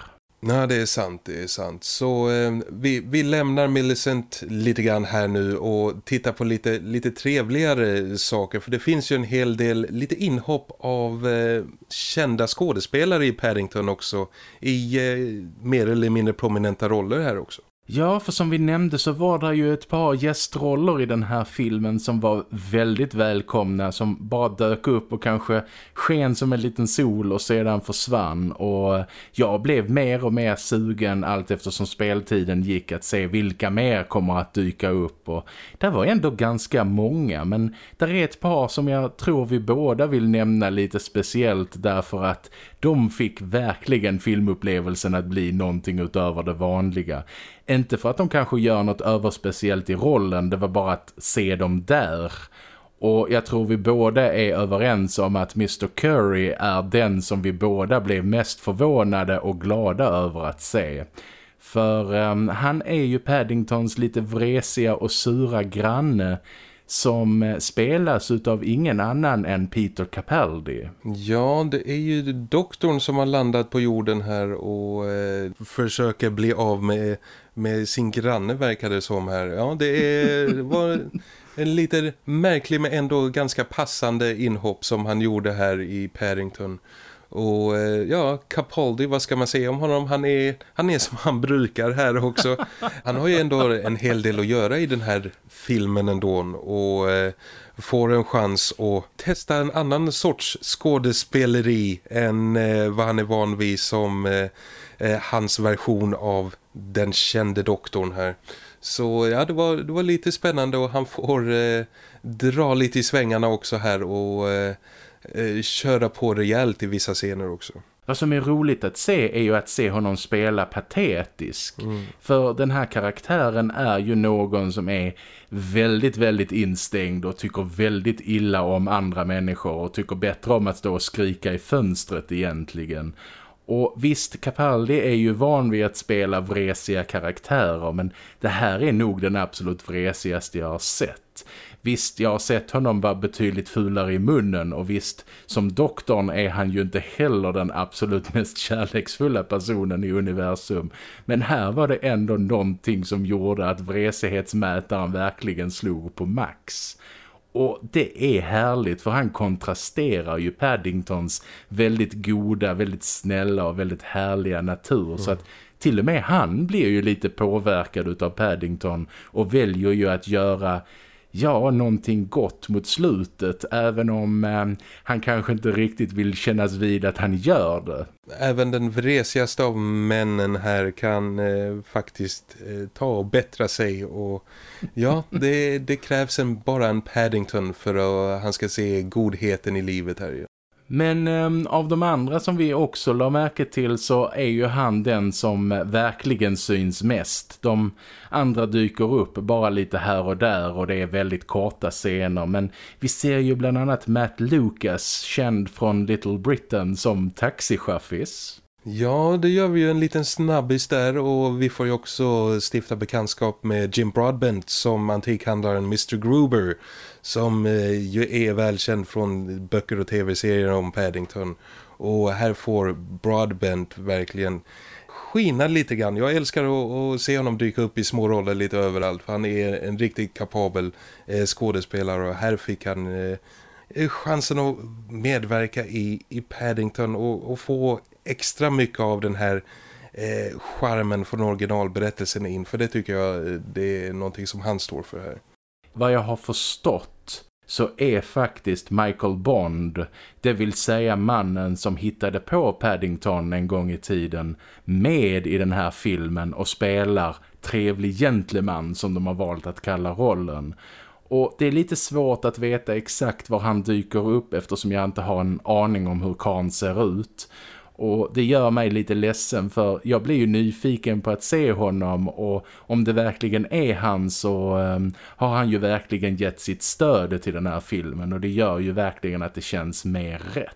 Nej, det är sant, det är sant. Så eh, vi, vi lämnar Millicent lite grann här nu och tittar på lite, lite trevligare saker. För det finns ju en hel del lite inhopp av eh, kända skådespelare i Paddington också. I eh, mer eller mindre prominenta roller här också. Ja, för som vi nämnde så var det ju ett par gästroller i den här filmen som var väldigt välkomna, som bara dök upp och kanske sken som en liten sol och sedan försvann. Och jag blev mer och mer sugen allt eftersom speltiden gick att se vilka mer kommer att dyka upp. Och det var ändå ganska många, men det är ett par som jag tror vi båda vill nämna lite speciellt därför att de fick verkligen filmupplevelsen att bli någonting utöver det vanliga. Inte för att de kanske gör något överspeciellt i rollen, det var bara att se dem där. Och jag tror vi båda är överens om att Mr. Curry är den som vi båda blev mest förvånade och glada över att se. För um, han är ju Paddingtons lite vresiga och sura granne som eh, spelas av ingen annan än Peter Capaldi. Ja, det är ju doktorn som har landat på jorden här och eh, försöker bli av med, med sin granne verkar det som här. Ja, det är, var en lite märklig men ändå ganska passande inhopp som han gjorde här i Paddington. Och eh, ja, Capaldi, vad ska man säga om honom? Han är, han är som han brukar här också. Han har ju ändå en hel del att göra i den här filmen ändå och eh, får en chans att testa en annan sorts skådespeleri än eh, vad han är van vid som eh, eh hans version av den kände doktorn här. Så ja, det var, det var lite spännande och han får eh, dra lite i svängarna också här och eh, eh, köra på rejält i vissa scener också. Vad som är roligt att se är ju att se honom spela patetisk. Mm. För den här karaktären är ju någon som är väldigt, väldigt instängd och tycker väldigt illa om andra människor och tycker bättre om att stå och skrika i fönstret egentligen. Och visst, Capaldi är ju van vid att spela vresiga karaktärer men det här är nog den absolut vresigaste jag har sett. Visst, jag har sett honom vara betydligt fulare i munnen och visst, som doktorn är han ju inte heller den absolut mest kärleksfulla personen i universum. Men här var det ändå någonting som gjorde att vresighetsmätaren verkligen slog på max. Och det är härligt för han kontrasterar ju Paddingtons väldigt goda, väldigt snälla och väldigt härliga natur. Mm. Så att till och med han blir ju lite påverkad av Paddington och väljer ju att göra ja, någonting gott mot slutet även om eh, han kanske inte riktigt vill kännas vid att han gör det. Även den vresigaste av männen här kan eh, faktiskt eh, ta och bättra sig och ja, det, det krävs en, bara en Paddington för att han ska se godheten i livet här. ju. Men eh, av de andra som vi också la märke till så är ju han den som verkligen syns mest. De andra dyker upp bara lite här och där och det är väldigt korta scener. Men vi ser ju bland annat Matt Lucas, känd från Little Britain som taxichaffis. Ja, det gör vi ju en liten snabbis där och vi får ju också stifta bekantskap med Jim Broadbent som antikhandlaren Mr. Gruber som eh, ju är välkänd från böcker och tv-serier om Paddington. Och här får Broadbent verkligen skina lite grann. Jag älskar att, att, se honom dyka upp i små roller lite överallt. För han är en riktigt kapabel eh, skådespelare och här fick han eh, chansen att medverka i, i Paddington och, och få extra mycket av den här eh, charmen från originalberättelsen in. För det tycker jag eh, det är någonting som han står för här. Vad jag har förstått så är faktiskt Michael Bond, det vill säga mannen som hittade på Paddington en gång i tiden, med i den här filmen och spelar trevlig gentleman som de har valt att kalla rollen. Och det är lite svårt att veta exakt var han dyker upp eftersom jag inte har en aning om hur Khan ser ut. Och det gör mig lite ledsen för jag blir ju nyfiken på att se honom och om det verkligen är han så um, har han ju verkligen gett sitt stöd till den här filmen och det gör ju verkligen att det känns mer rätt.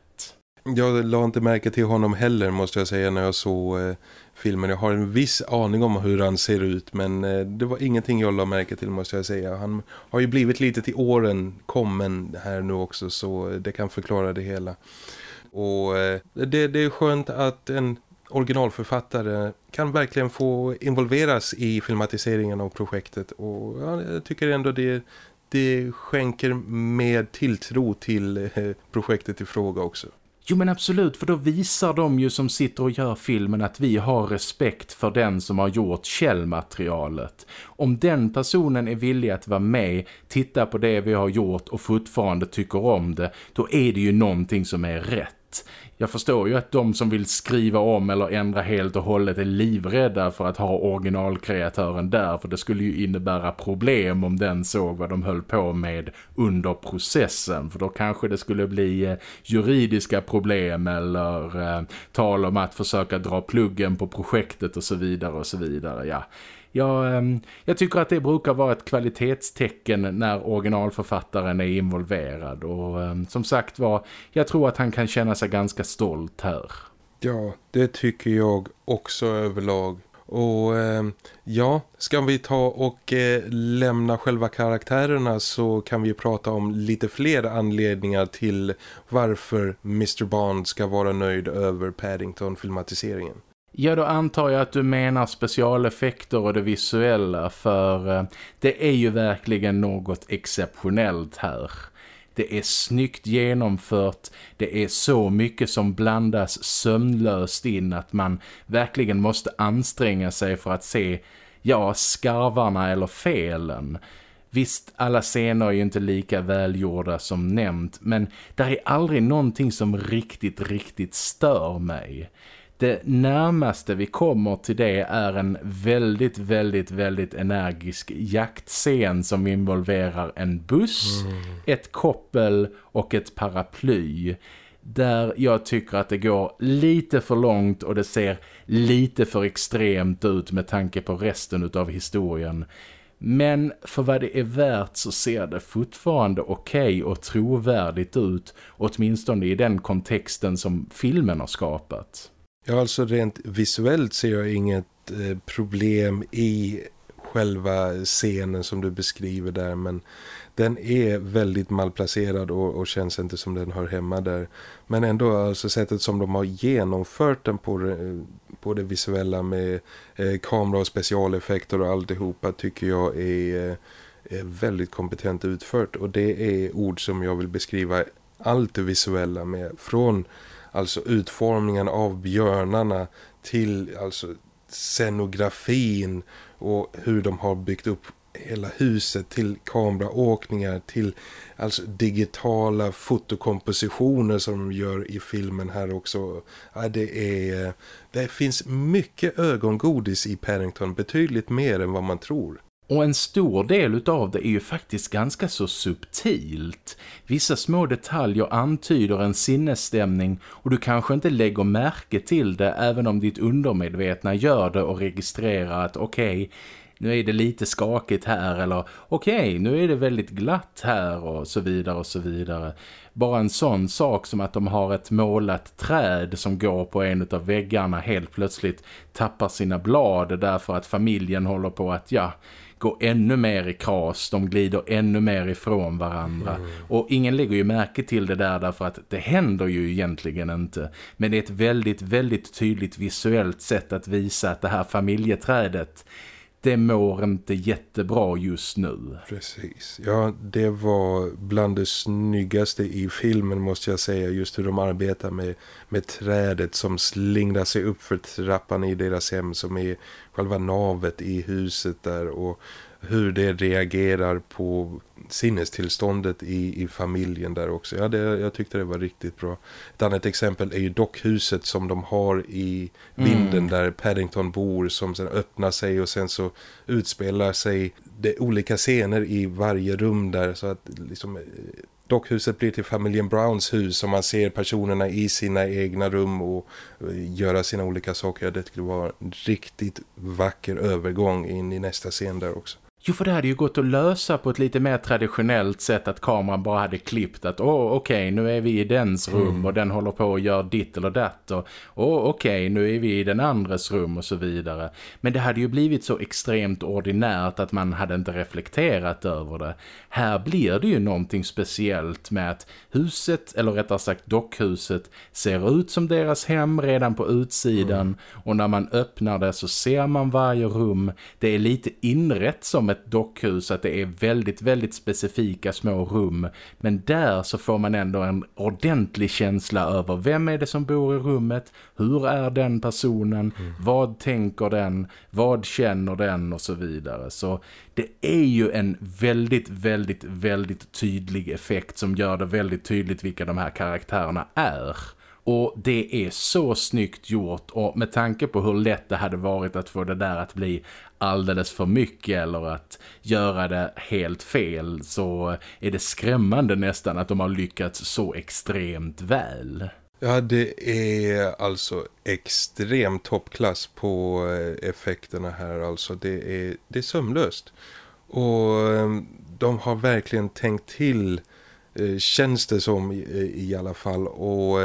Jag la inte märke till honom heller måste jag säga när jag såg eh, filmen. Jag har en viss aning om hur han ser ut men eh, det var ingenting jag la märke till måste jag säga. Han har ju blivit lite till åren kommen här nu också så det kan förklara det hela. Och eh, det, det är skönt att en originalförfattare kan verkligen få involveras i filmatiseringen av projektet och jag tycker ändå det, det skänker mer tilltro till eh, projektet i fråga också. Jo men absolut, för då visar de ju som sitter och gör filmen att vi har respekt för den som har gjort källmaterialet. Om den personen är villig att vara med, titta på det vi har gjort och fortfarande tycker om det, då är det ju någonting som är rätt. Jag förstår ju att de som vill skriva om eller ändra helt och hållet är livrädda för att ha originalkreatören där för det skulle ju innebära problem om den såg vad de höll på med under processen för då kanske det skulle bli eh, juridiska problem eller eh, tal om att försöka dra pluggen på projektet och så vidare och så vidare. Ja, jag, ehm, jag tycker att det brukar vara ett kvalitetstecken när originalförfattaren är involverad och ehm, som sagt var, jag tror att han kan känna sig ganska stolt här. Ja, det tycker jag också överlag. Och eh, ja, ska vi ta och eh, lämna själva karaktärerna så kan vi prata om lite fler anledningar till varför Mr. Bond ska vara nöjd över Paddington-filmatiseringen. Ja, då antar jag att du menar specialeffekter och det visuella för eh, det är ju verkligen något exceptionellt här. Det är snyggt genomfört. Det är så mycket som blandas sömnlöst in att man verkligen måste anstränga sig för att se ja, skarvarna eller felen. Visst, alla scener är ju inte lika välgjorda som nämnt, men där är aldrig någonting som riktigt, riktigt stör mig. Det närmaste vi kommer till det är en väldigt, väldigt, väldigt energisk jaktscen som involverar en buss, mm. ett koppel och ett paraply. Där jag tycker att det går lite för långt och det ser lite för extremt ut med tanke på resten av historien. Men för vad det är värt så ser det fortfarande okej okay och trovärdigt ut, åtminstone i den kontexten som filmen har skapat. Ja, alltså rent visuellt ser jag inget eh, problem i själva scenen som du beskriver där men den är väldigt malplacerad och, och känns inte som den hör hemma där. Men ändå alltså sättet som de har genomfört den på det, på det visuella med eh, kamera och specialeffekter och alltihopa tycker jag är, eh, är väldigt kompetent utfört. Och det är ord som jag vill beskriva allt det visuella med. Från alltså utformningen av björnarna till alltså scenografin och hur de har byggt upp hela huset till kameraåkningar till alltså digitala fotokompositioner som de gör i filmen här också. Ja, det, är, det finns mycket ögongodis i Paddington, betydligt mer än vad man tror. Och en stor del av det är ju faktiskt ganska så subtilt. Vissa små detaljer antyder en sinnesstämning och du kanske inte lägger märke till det även om ditt undermedvetna gör det och registrerar att okej, okay, nu är det lite skakigt här eller okej, okay, nu är det väldigt glatt här och så vidare och så vidare. Bara en sån sak som att de har ett målat träd som går på en av väggarna helt plötsligt tappar sina blad därför att familjen håller på att ja gå ännu mer i kras, de glider ännu mer ifrån varandra. Mm. Och ingen lägger ju märke till det där därför att det händer ju egentligen inte. Men det är ett väldigt, väldigt tydligt visuellt sätt att visa att det här familjeträdet det mår inte jättebra just nu. Precis. Ja, det var bland det snyggaste i filmen måste jag säga. Just hur de arbetar med, med trädet som slingrar sig upp för trappan i deras hem som är själva navet i huset där. Och hur det reagerar på sinnestillståndet i, i familjen där också. Ja, det, jag tyckte det var riktigt bra. Ett annat exempel är ju dockhuset som de har i vinden mm. där Paddington bor som sen öppnar sig och sen så utspelar sig det olika scener i varje rum där så att liksom dockhuset blir till familjen Browns hus som man ser personerna i sina egna rum och göra sina olika saker. Det tyckte var en riktigt vacker övergång in i nästa scen där också. Jo, för det hade ju gått att lösa på ett lite mer traditionellt sätt att kameran bara hade klippt att åh, oh, okej, okay, nu är vi i dens rum mm. och den håller på och gör ditt eller datt och åh, oh, okej, okay, nu är vi i den andres rum och så vidare. Men det hade ju blivit så extremt ordinärt att man hade inte reflekterat över det. Här blir det ju någonting speciellt med att huset, eller rättare sagt dockhuset, ser ut som deras hem redan på utsidan mm. och när man öppnar det så ser man varje rum. Det är lite inrätt som ett dockhus att det är väldigt, väldigt specifika små rum. Men där så får man ändå en ordentlig känsla över vem är det som bor i rummet, hur är den personen, mm. vad tänker den, vad känner den och så vidare. Så det är ju en väldigt, väldigt, väldigt tydlig effekt som gör det väldigt tydligt vilka de här karaktärerna är. Och det är så snyggt gjort och med tanke på hur lätt det hade varit att få det där att bli alldeles för mycket eller att göra det helt fel så är det skrämmande nästan att de har lyckats så extremt väl. Ja, det är alltså extremt toppklass på eh, effekterna här. Alltså det är, det är sömlöst. Och eh, de har verkligen tänkt till, eh, känns det som i, i alla fall. Och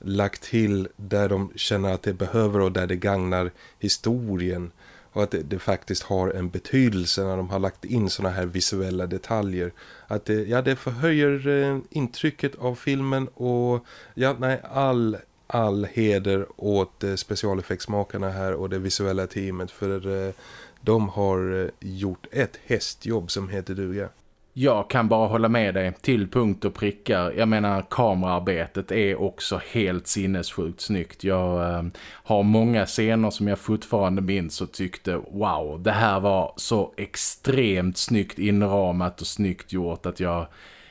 lagt till där de känner att det behöver och där det gagnar historien och att det, det, faktiskt har en betydelse när de har lagt in såna här visuella detaljer. Att det, ja, det förhöjer eh, intrycket av filmen och ja, nej, all, all heder åt eh, specialeffektsmakarna här och det visuella teamet för eh, de har eh, gjort ett hästjobb som heter duga. Jag kan bara hålla med dig till punkt och prickar. Jag menar kameraarbetet är också helt sinnessjukt snyggt. Jag eh, har många scener som jag fortfarande minns och tyckte wow, det här var så extremt snyggt inramat och snyggt gjort att jag,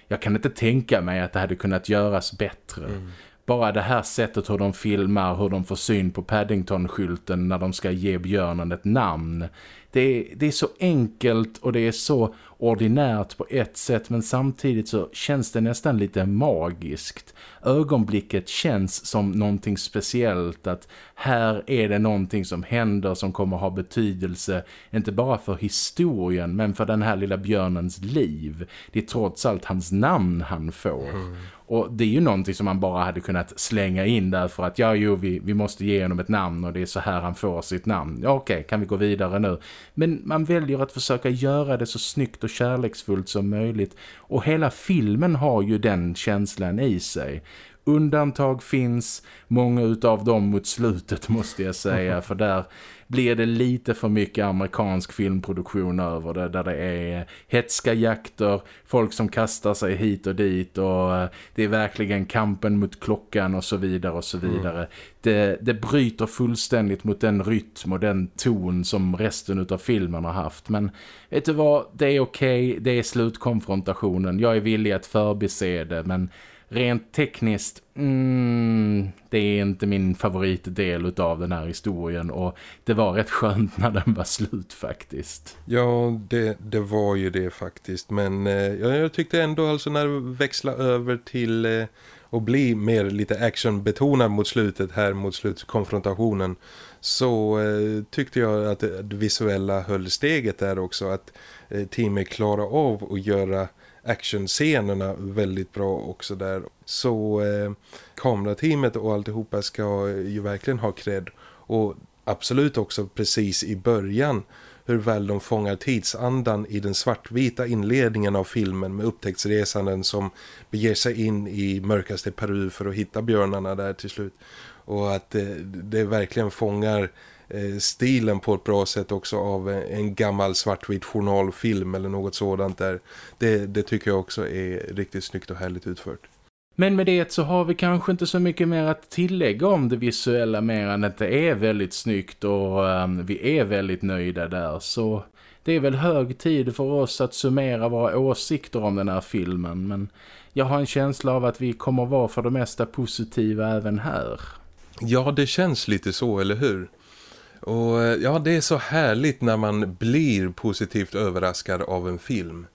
jag kan inte tänka mig att det hade kunnat göras bättre. Mm. Bara det här sättet hur de filmar, hur de får syn på Paddington-skylten när de ska ge björnen ett namn. Det är, det är så enkelt och det är så ordinärt på ett sätt men samtidigt så känns det nästan lite magiskt. Ögonblicket känns som någonting speciellt att här är det någonting som händer som kommer ha betydelse inte bara för historien men för den här lilla björnens liv. Det är trots allt hans namn han får. Mm. Och det är ju någonting som man bara hade kunnat slänga in där för att ja, jo, vi, vi måste ge honom ett namn och det är så här han får sitt namn. Ja, okej, okay, kan vi gå vidare nu? Men man väljer att försöka göra det så snyggt och kärleksfullt som möjligt. Och hela filmen har ju den känslan i sig. Undantag finns, många utav dem mot slutet måste jag säga, för där blir det lite för mycket amerikansk filmproduktion över det där det är hetska jakter, folk som kastar sig hit och dit och eh, det är verkligen kampen mot klockan och så vidare och så mm. vidare. Mm. Det, det bryter fullständigt mot den rytm och den ton som resten av filmen har haft. Men vet du vad, det är okej, okay, det är slutkonfrontationen. Jag är villig att förbise det men rent tekniskt, mm, det är inte min favoritdel av den här historien och det var rätt skönt när den var slut faktiskt. Ja, det, det var ju det faktiskt. Men eh, jag tyckte ändå alltså när det växlade över till eh, att bli mer lite actionbetonad mot slutet här mot slutkonfrontationen så eh, tyckte jag att det visuella höll steget där också att eh, teamet klarade av att göra actionscenerna väldigt bra också där. Så eh, kamerateamet och alltihopa ska ju verkligen ha cred. Och absolut också precis i början hur väl de fångar tidsandan i den svartvita inledningen av filmen med upptäcktsresanden som beger sig in i mörkaste Peru för att hitta björnarna där till slut. Och att det, det verkligen fångar stilen på ett bra sätt också av en gammal svartvit journalfilm eller något sådant där. Det, det tycker jag också är riktigt snyggt och härligt utfört. Men med det så har vi kanske inte så mycket mer att tillägga om det visuella mer än att det är väldigt snyggt och um, vi är väldigt nöjda där. Så det är väl hög tid för oss att summera våra åsikter om den här filmen. Men jag har en känsla av att vi kommer vara för det mesta positiva även här. Ja, det känns lite så, eller hur? Och eh, ja, det är så härligt när man blir positivt överraskad av en film.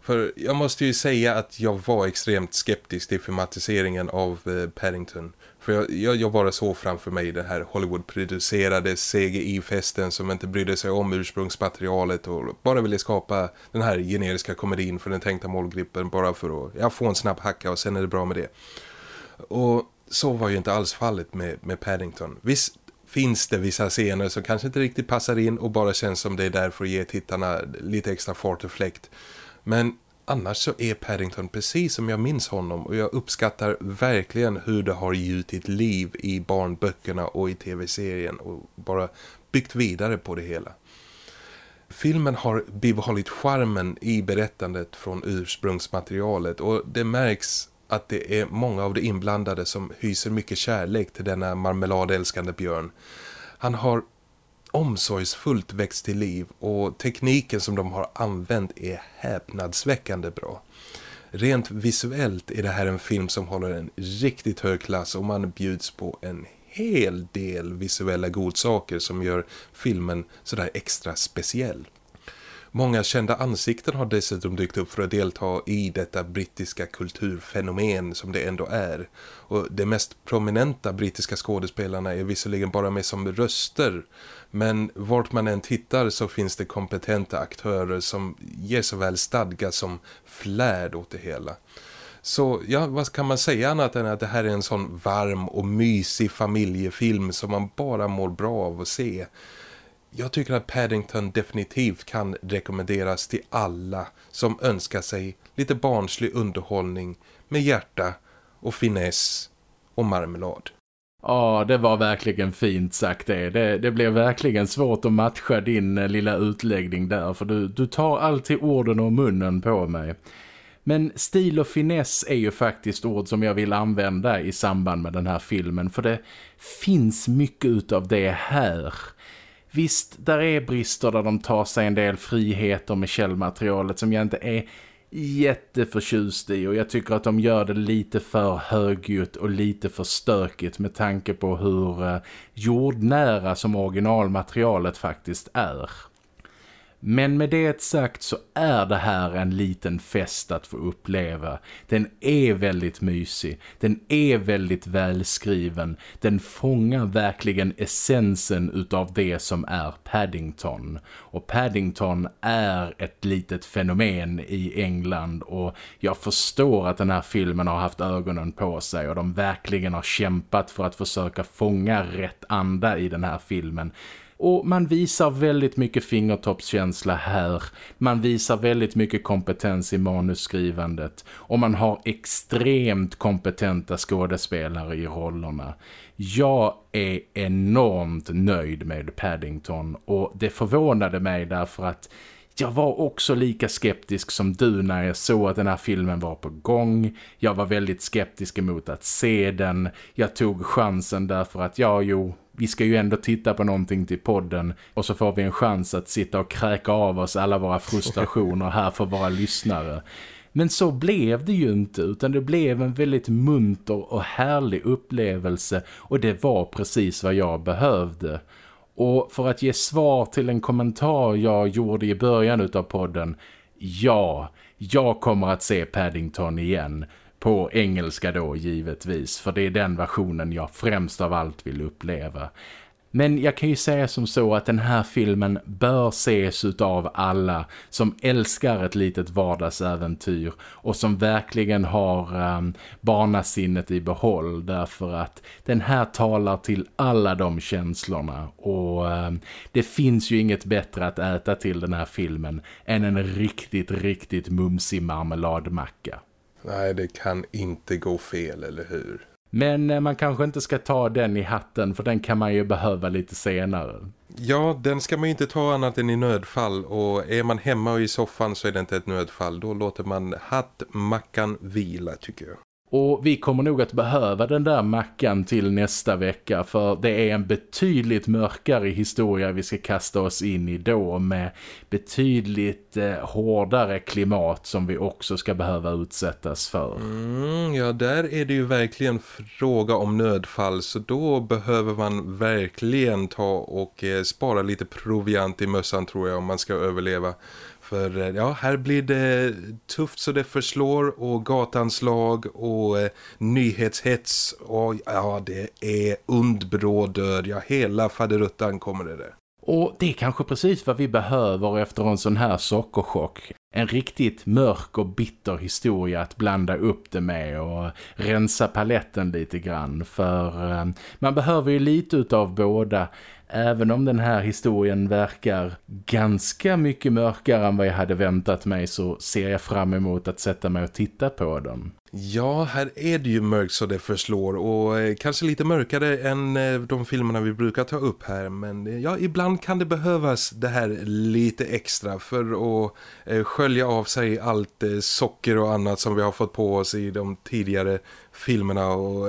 För jag måste ju säga att jag var extremt skeptisk till filmatiseringen av eh, Paddington. För jag, jag, jag bara såg framför mig den här Hollywood-producerade CGI-festen som inte brydde sig om ursprungsmaterialet och bara ville skapa den här generiska komedin för den tänkta målgrippen bara för att ja, få en snabb hacka och sen är det bra med det. Och så var ju inte alls fallet med, med Paddington. Visst, finns det vissa scener som kanske inte riktigt passar in och bara känns som det är där för att ge tittarna lite extra fart och fläkt. Men annars så är Paddington precis som jag minns honom och jag uppskattar verkligen hur det har gjutit liv i barnböckerna och i tv-serien och bara byggt vidare på det hela. Filmen har bibehållit charmen i berättandet från ursprungsmaterialet och det märks att det är många av de inblandade som hyser mycket kärlek till denna marmeladälskande björn. Han har omsorgsfullt växt till liv och tekniken som de har använt är häpnadsväckande bra. Rent visuellt är det här en film som håller en riktigt hög klass och man bjuds på en hel del visuella godsaker som gör filmen sådär extra speciell. Många kända ansikten har dessutom dykt upp för att delta i detta brittiska kulturfenomen som det ändå är. Och de mest prominenta brittiska skådespelarna är visserligen bara med som röster. Men vart man än tittar så finns det kompetenta aktörer som ger såväl stadga som flärd åt det hela. Så ja, vad kan man säga annat än att det här är en sån varm och mysig familjefilm som man bara mår bra av att se jag tycker att Paddington definitivt kan rekommenderas till alla som önskar sig lite barnslig underhållning med hjärta och finess och marmelad. Ja, det var verkligen fint sagt det. det. Det blev verkligen svårt att matcha din eh, lilla utläggning där för du, du tar alltid orden och munnen på mig. Men stil och finess är ju faktiskt ord som jag vill använda i samband med den här filmen för det finns mycket av det här. Visst, där är brister där de tar sig en del friheter med källmaterialet som jag inte är jätteförtjust i och jag tycker att de gör det lite för högljutt och lite för stökigt med tanke på hur eh, jordnära som originalmaterialet faktiskt är. Men med det sagt så är det här en liten fest att få uppleva. Den är väldigt mysig. Den är väldigt välskriven. Den fångar verkligen essensen utav det som är Paddington. Och Paddington är ett litet fenomen i England och jag förstår att den här filmen har haft ögonen på sig och de verkligen har kämpat för att försöka fånga rätt anda i den här filmen. Och man visar väldigt mycket fingertoppskänsla här. Man visar väldigt mycket kompetens i manusskrivandet. Och man har extremt kompetenta skådespelare i rollerna. Jag är enormt nöjd med Paddington och det förvånade mig därför att jag var också lika skeptisk som du när jag såg att den här filmen var på gång. Jag var väldigt skeptisk emot att se den. Jag tog chansen därför att ja, jo, vi ska ju ändå titta på någonting till podden och så får vi en chans att sitta och kräka av oss alla våra frustrationer här för våra lyssnare. Men så blev det ju inte utan det blev en väldigt munter och härlig upplevelse och det var precis vad jag behövde. Och för att ge svar till en kommentar jag gjorde i början av podden, ja, jag kommer att se Paddington igen. På engelska då givetvis, för det är den versionen jag främst av allt vill uppleva. Men jag kan ju säga som så att den här filmen bör ses av alla som älskar ett litet vardagsäventyr och som verkligen har um, barnasinnet i behåll därför att den här talar till alla de känslorna och um, det finns ju inget bättre att äta till den här filmen än en riktigt, riktigt mumsig marmeladmacka. Nej, det kan inte gå fel, eller hur? Men eh, man kanske inte ska ta den i hatten för den kan man ju behöva lite senare. Ja, den ska man ju inte ta annat än i nödfall och är man hemma och i soffan så är det inte ett nödfall. Då låter man hattmackan vila tycker jag. Och vi kommer nog att behöva den där mackan till nästa vecka för det är en betydligt mörkare historia vi ska kasta oss in i då med betydligt eh, hårdare klimat som vi också ska behöva utsättas för. Mm, ja, där är det ju verkligen fråga om nödfall så då behöver man verkligen ta och eh, spara lite proviant i mössan tror jag om man ska överleva. För eh, ja, här blir det tufft så det förslår och gatanslag och eh, nyhetshets och ja, det är undbrådöd. Ja, hela faderuttan kommer det där. Och det är kanske precis vad vi behöver efter en sån här sockerchock. En riktigt mörk och bitter historia att blanda upp det med och rensa paletten lite grann. För eh, man behöver ju lite av båda Även om den här historien verkar ganska mycket mörkare än vad jag hade väntat mig så ser jag fram emot att sätta mig och titta på den. Ja, här är det ju mörkt så det förslår och eh, kanske lite mörkare än eh, de filmerna vi brukar ta upp här. Men eh, ja, ibland kan det behövas det här lite extra för att skölja av sig allt socker och annat som vi har fått på oss i de tidigare filmerna och,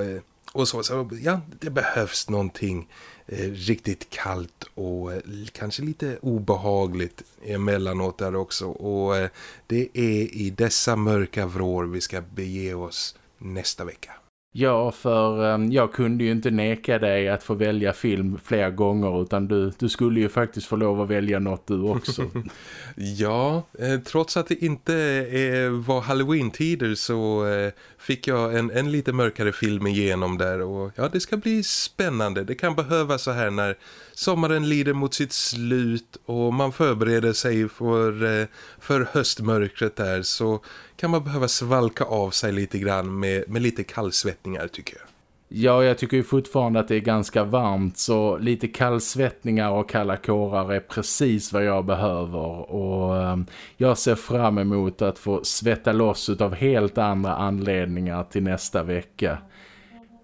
och så. Så ja, det behövs någonting Eh, riktigt kallt och eh, kanske lite obehagligt emellanåt där också. Och eh, det är i dessa mörka vrår vi ska bege oss nästa vecka. Ja, för ehm, jag kunde ju inte neka dig att få välja film flera gånger utan du, du skulle ju faktiskt få lov att välja något du också. ja, eh, trots att det inte eh, var Halloween-tider så eh, fick jag en, en lite mörkare film igenom där och ja, det ska bli spännande. Det kan behövas så här när sommaren lider mot sitt slut och man förbereder sig för, eh, för höstmörkret där så kan man behöva svalka av sig lite grann med, med lite kallsvettningar tycker jag. Ja, jag tycker ju fortfarande att det är ganska varmt så lite kallsvettningar och kalla kårar är precis vad jag behöver och ehm, jag ser fram emot att få svetta loss av helt andra anledningar till nästa vecka.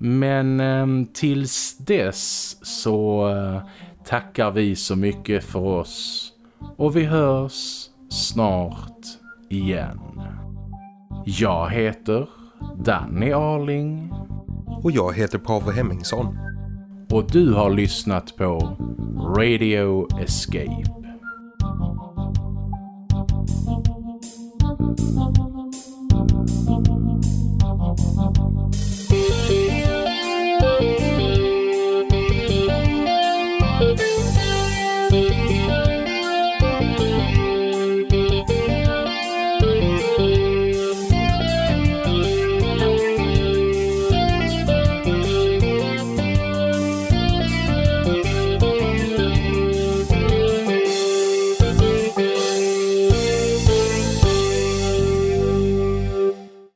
Men ehm, tills dess så eh, tackar vi så mycket för oss. Och vi hörs snart igen. Jag heter Danny Arling. Och jag heter Pavel Hemmingsson. Och du har lyssnat på Radio Escape.